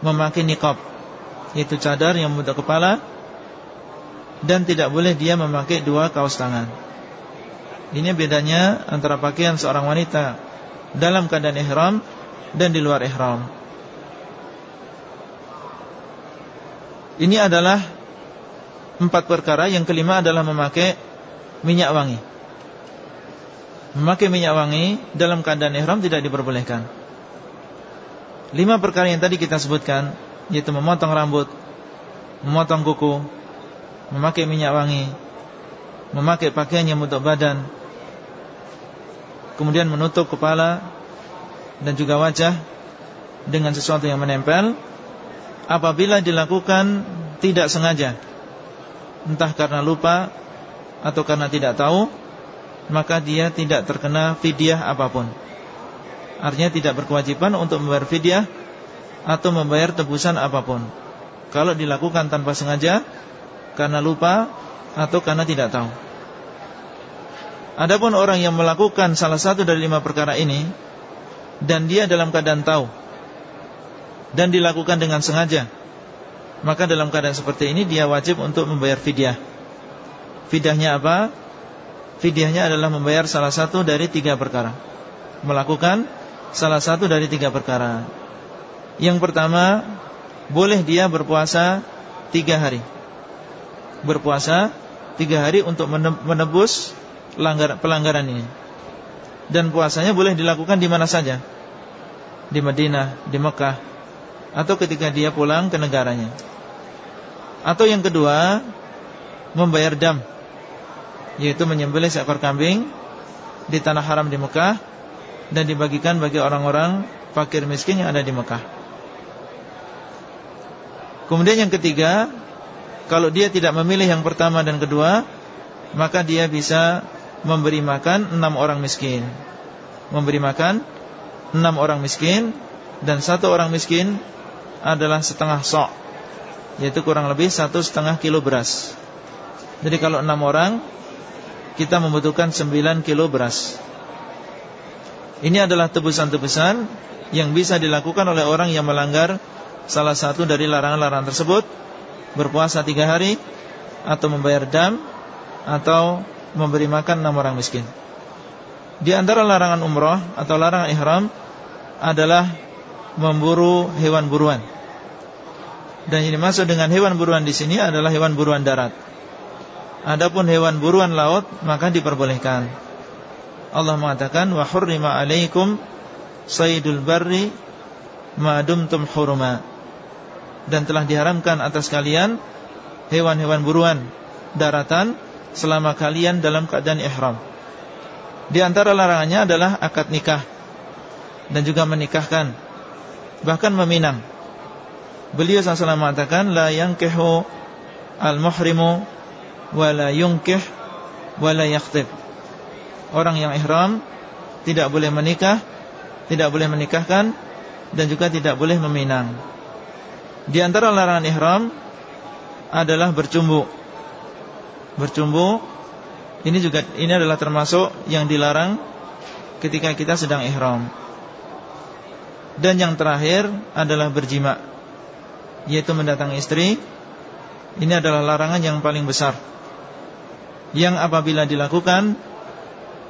[SPEAKER 1] memakai niqab, yaitu cadar yang membentuk kepala dan tidak boleh dia memakai dua kaos tangan. Ini bedanya antara pakaian seorang wanita dalam keadaan ihram dan di luar ihram. Ini adalah empat perkara. Yang kelima adalah memakai minyak wangi. Memakai minyak wangi dalam keadaan ihram tidak diperbolehkan. Lima perkara yang tadi kita sebutkan, yaitu memotong rambut, memotong kuku, memakai minyak wangi, memakai pakaian yang untuk badan, kemudian menutup kepala dan juga wajah dengan sesuatu yang menempel. Apabila dilakukan tidak sengaja. Entah karena lupa atau karena tidak tahu maka dia tidak terkena fidyah apa pun. Artinya tidak berkewajiban untuk membayar fidyah atau membayar tebusan apa pun. Kalau dilakukan tanpa sengaja karena lupa atau karena tidak tahu Adapun orang yang melakukan salah satu dari lima perkara ini dan dia dalam keadaan tahu dan dilakukan dengan sengaja maka dalam keadaan seperti ini dia wajib untuk membayar fidyah. Fidyahnya apa? fidyahnya adalah membayar salah satu dari tiga perkara. Melakukan salah satu dari tiga perkara. Yang pertama boleh dia berpuasa tiga hari. Berpuasa tiga hari untuk menebus pelanggaran ini dan puasanya boleh dilakukan di mana saja di Madinah, di Mekah atau ketika dia pulang ke negaranya. Atau yang kedua, membayar dam yaitu menyembelih seekor kambing di tanah haram di Mekah dan dibagikan bagi orang-orang fakir miskin yang ada di Mekah. Kemudian yang ketiga, kalau dia tidak memilih yang pertama dan kedua, maka dia bisa memberi makan enam orang miskin. Memberi makan enam orang miskin dan satu orang miskin adalah setengah sok yaitu kurang lebih satu setengah kilo beras jadi kalau enam orang kita membutuhkan sembilan kilo beras ini adalah tebusan-tebusan yang bisa dilakukan oleh orang yang melanggar salah satu dari larangan-larangan tersebut berpuasa tiga hari atau membayar dam atau memberi makan enam orang miskin di antara larangan umroh atau larangan ihram adalah memburu hewan buruan. Dan ini masuk dengan hewan buruan di sini adalah hewan buruan darat. Adapun hewan buruan laut maka diperbolehkan. Allah mengatakan wa hurrima alaikum saydul barri ma dumtum hurma. Dan telah diharamkan atas kalian hewan-hewan buruan daratan selama kalian dalam keadaan ihram. Di antara larangannya adalah akad nikah dan juga menikahkan bahkan meminang. Beliau SAW mengatakan la yankihu al-muhrimu wa la yunkih wa la orang yang ihram tidak boleh menikah tidak boleh menikahkan dan juga tidak boleh meminang. Di antara larangan ihram adalah bercumbu bercumbu. Ini juga ini adalah termasuk yang dilarang ketika kita sedang ihram. Dan yang terakhir adalah berjima Yaitu mendatangi istri. Ini adalah larangan yang paling besar. Yang apabila dilakukan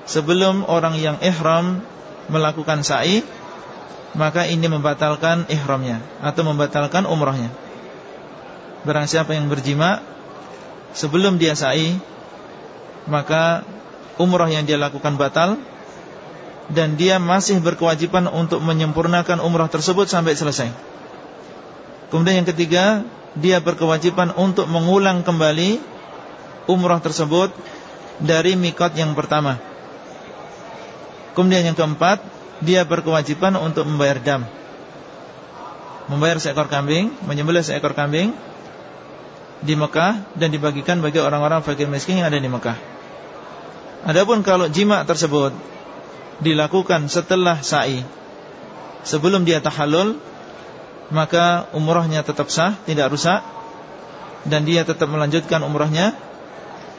[SPEAKER 1] Sebelum orang yang ihram Melakukan sa'i Maka ini membatalkan ihramnya Atau membatalkan umrahnya. Barang siapa yang berjima Sebelum dia sa'i Maka umrah yang dia lakukan batal dan dia masih berkewajiban untuk menyempurnakan umrah tersebut sampai selesai. Kemudian yang ketiga, dia berkewajiban untuk mengulang kembali umrah tersebut dari mikot yang pertama. Kemudian yang keempat, dia berkewajiban untuk membayar dam. Membayar seekor kambing, menyembelih seekor kambing di Mekah dan dibagikan bagi orang-orang fakir miskin yang ada di Mekah. Adapun kalau jima tersebut dilakukan setelah sa'i sebelum dia tahallul maka umrahnya tetap sah, tidak rusak dan dia tetap melanjutkan umrahnya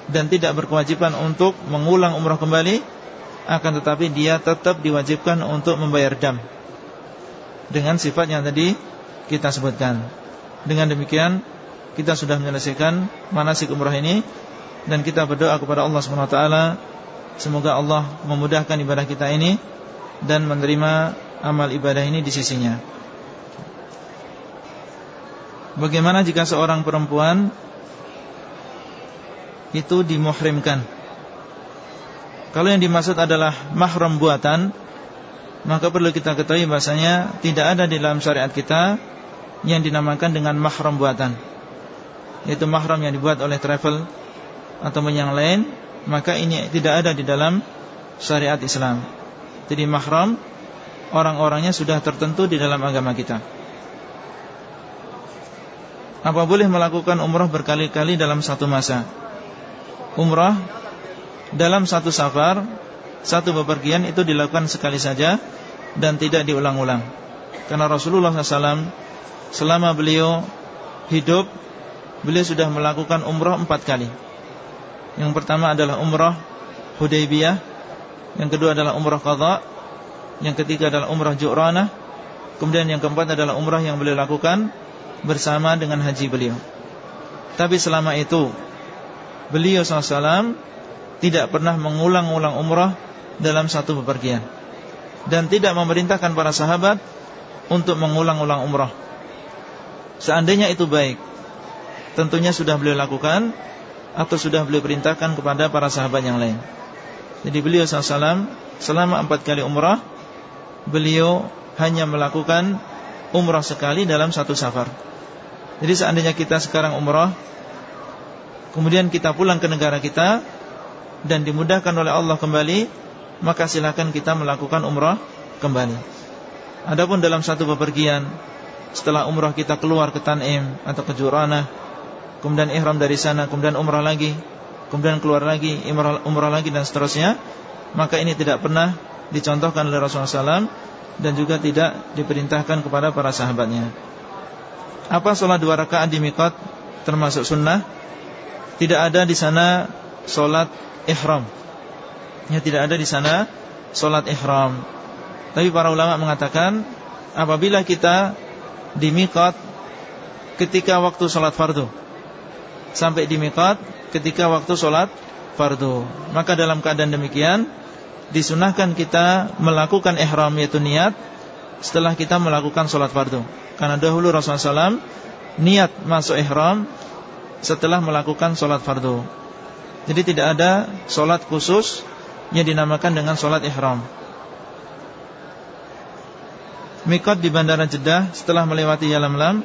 [SPEAKER 1] dan tidak berkewajiban untuk mengulang umrah kembali akan tetapi dia tetap diwajibkan untuk membayar dam dengan sifat yang tadi kita sebutkan. Dengan demikian kita sudah menyelesaikan manasik umrah ini dan kita berdoa kepada Allah taala Semoga Allah memudahkan ibadah kita ini dan menerima amal ibadah ini di sisinya. Bagaimana jika seorang perempuan Itu dimuhrimkan Kalau yang dimaksud adalah mahram buatan Maka perlu kita ketahui bahasanya Tidak ada di dalam syariat kita Yang dinamakan dengan mahram buatan Yaitu mahram yang dibuat oleh travel Atau yang lain Maka ini tidak ada di dalam syariat Islam Jadi mahram Orang-orangnya sudah tertentu di dalam agama kita apa boleh melakukan umrah berkali-kali dalam satu masa? Umrah dalam satu safar, satu bepergian itu dilakukan sekali saja dan tidak diulang-ulang. Karena Rasulullah SAW selama beliau hidup, beliau sudah melakukan umrah empat kali. Yang pertama adalah umrah Hudaybiyah, yang kedua adalah umrah Qadha, yang ketiga adalah umrah Ju'ranah, kemudian yang keempat adalah umrah yang beliau lakukan bersama dengan haji beliau. Tapi selama itu beliau SAW tidak pernah mengulang-ulang umrah dalam satu bepergian dan tidak memerintahkan para sahabat untuk mengulang-ulang umrah. Seandainya itu baik, tentunya sudah beliau lakukan atau sudah beliau perintahkan kepada para sahabat yang lain. Jadi beliau SAW selama empat kali umrah beliau hanya melakukan umrah sekali dalam satu safar. Jadi seandainya kita sekarang umrah Kemudian kita pulang ke negara kita Dan dimudahkan oleh Allah kembali Maka silakan kita melakukan umrah kembali Adapun dalam satu bepergian Setelah umrah kita keluar ke Tanim Atau ke Jurana Kemudian ihram dari sana Kemudian umrah lagi Kemudian keluar lagi umrah, lagi dan seterusnya Maka ini tidak pernah dicontohkan oleh Rasulullah SAW Dan juga tidak diperintahkan kepada para sahabatnya apa sholat dua rakaat di mikot termasuk sunnah? Tidak ada di sana sholat ihram. Ya tidak ada di sana sholat ihram. Tapi para ulama mengatakan apabila kita di mikot ketika waktu sholat fardu sampai di mikot ketika waktu sholat fardu maka dalam keadaan demikian disunahkan kita melakukan ihram yaitu niat setelah kita melakukan sholat fardu karena dahulu Rasulullah SAW niat masuk ihram setelah melakukan sholat fardu. Jadi tidak ada sholat khusus yang dinamakan dengan sholat ihram. Mikot di Bandara Jeddah setelah melewati Yalamlam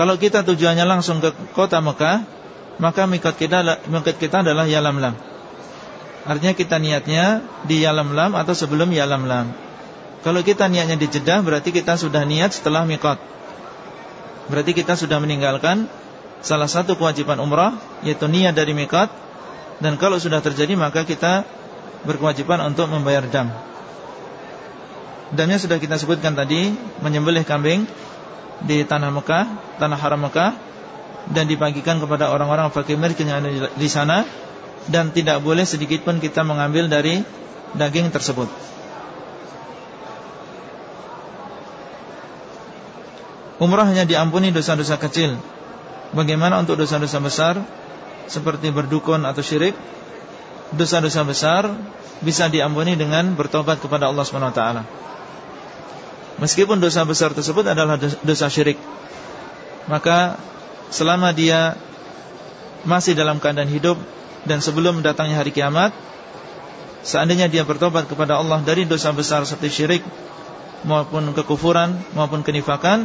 [SPEAKER 1] Kalau kita tujuannya langsung ke kota Mekah Maka mikot kita, mikot kita adalah Yalamlam Artinya kita niatnya di Yalamlam atau sebelum Yalamlam kalau kita niatnya di Jeddah berarti kita sudah niat setelah mikot. Berarti kita sudah meninggalkan salah satu kewajiban umrah yaitu niat dari mikot. Dan kalau sudah terjadi maka kita berkewajiban untuk membayar dam. Damnya sudah kita sebutkan tadi menyembelih kambing di tanah Mekah, tanah haram Mekah dan dibagikan kepada orang-orang fakir miskin yang ada di sana dan tidak boleh sedikit pun kita mengambil dari daging tersebut. Umrah hanya diampuni dosa-dosa kecil. Bagaimana untuk dosa-dosa besar? Seperti berdukun atau syirik Dosa-dosa besar Bisa diampuni dengan bertobat kepada Allah SWT Meskipun dosa besar tersebut adalah dosa syirik Maka Selama dia Masih dalam keadaan hidup Dan sebelum datangnya hari kiamat Seandainya dia bertobat kepada Allah Dari dosa besar seperti syirik Maupun kekufuran Maupun kenifakan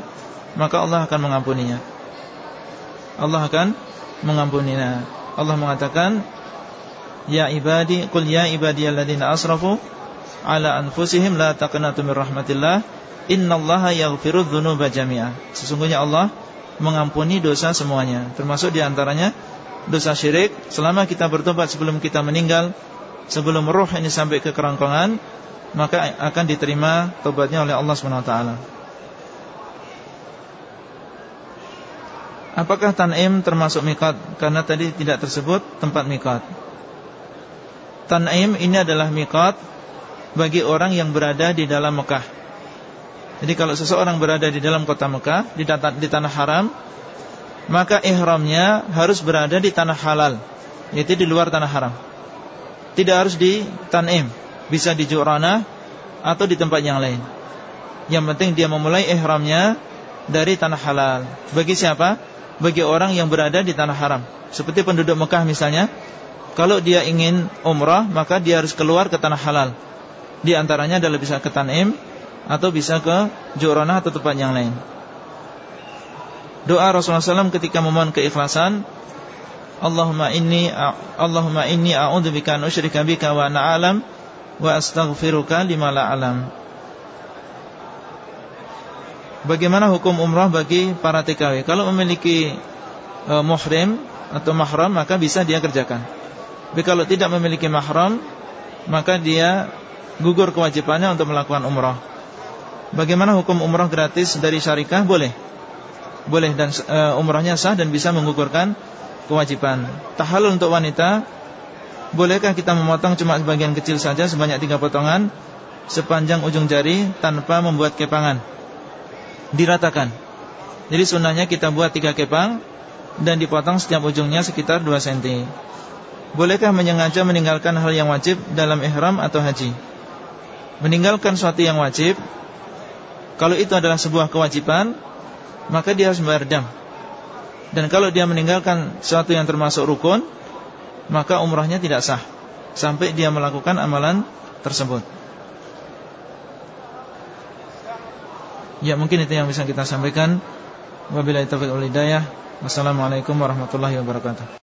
[SPEAKER 1] maka Allah akan mengampuninya. Allah akan mengampuninya. Allah mengatakan, "Ya ibadi, qul ya ibadiyalladzina asrafu ala anfusihim la taqnatu min rahmatillah, innallaha yaghfirudz dzunuba jami'a." Sesungguhnya Allah mengampuni dosa semuanya, termasuk di antaranya dosa syirik. Selama kita bertobat sebelum kita meninggal, sebelum roh ini sampai ke kerongkongan, maka akan diterima tobatnya oleh Allah Subhanahu wa taala. Apakah Tan'im termasuk mikat? Karena tadi tidak tersebut tempat mikat Tan'im ini adalah mikat Bagi orang yang berada di dalam Mekah Jadi kalau seseorang berada di dalam kota Mekah Di, di tanah haram Maka ihramnya harus berada di tanah halal Yaitu di luar tanah haram Tidak harus di Tan'im Bisa di Jurana Atau di tempat yang lain Yang penting dia memulai ihramnya dari tanah halal. Bagi siapa? Bagi orang yang berada di tanah haram. Seperti penduduk Mekah misalnya, kalau dia ingin umrah, maka dia harus keluar ke tanah halal. Di antaranya adalah bisa ke Tanim atau bisa ke Jurana atau tempat yang lain. Doa Rasulullah SAW ketika memohon keikhlasan, Allahumma inni Allahumma inni a'udzubika an usyrika bika wa ana a'lam wa astaghfiruka lima la alam. Bagaimana hukum umrah bagi para TKW? Kalau memiliki e, muhrim atau mahram maka bisa dia kerjakan. Tapi kalau tidak memiliki mahram maka dia gugur kewajibannya untuk melakukan umrah. Bagaimana hukum umrah gratis dari syarikah? Boleh. Boleh dan e, umrahnya sah dan bisa menggugurkan kewajiban. Tahalul untuk wanita Bolehkah kita memotong cuma sebagian kecil saja sebanyak tiga potongan sepanjang ujung jari tanpa membuat kepangan? diratakan. Jadi sunnahnya kita buat tiga kepang dan dipotong setiap ujungnya sekitar 2 cm. Bolehkah menyengaja meninggalkan hal yang wajib dalam ihram atau haji? Meninggalkan suatu yang wajib kalau itu adalah sebuah kewajiban, maka dia harus membayar dam. Dan kalau dia meninggalkan suatu yang termasuk rukun, maka umrahnya tidak sah sampai dia melakukan amalan tersebut. Ya mungkin itu yang bisa kita sampaikan Wabillahi taufiq wal hidayah Wassalamualaikum warahmatullahi wabarakatuh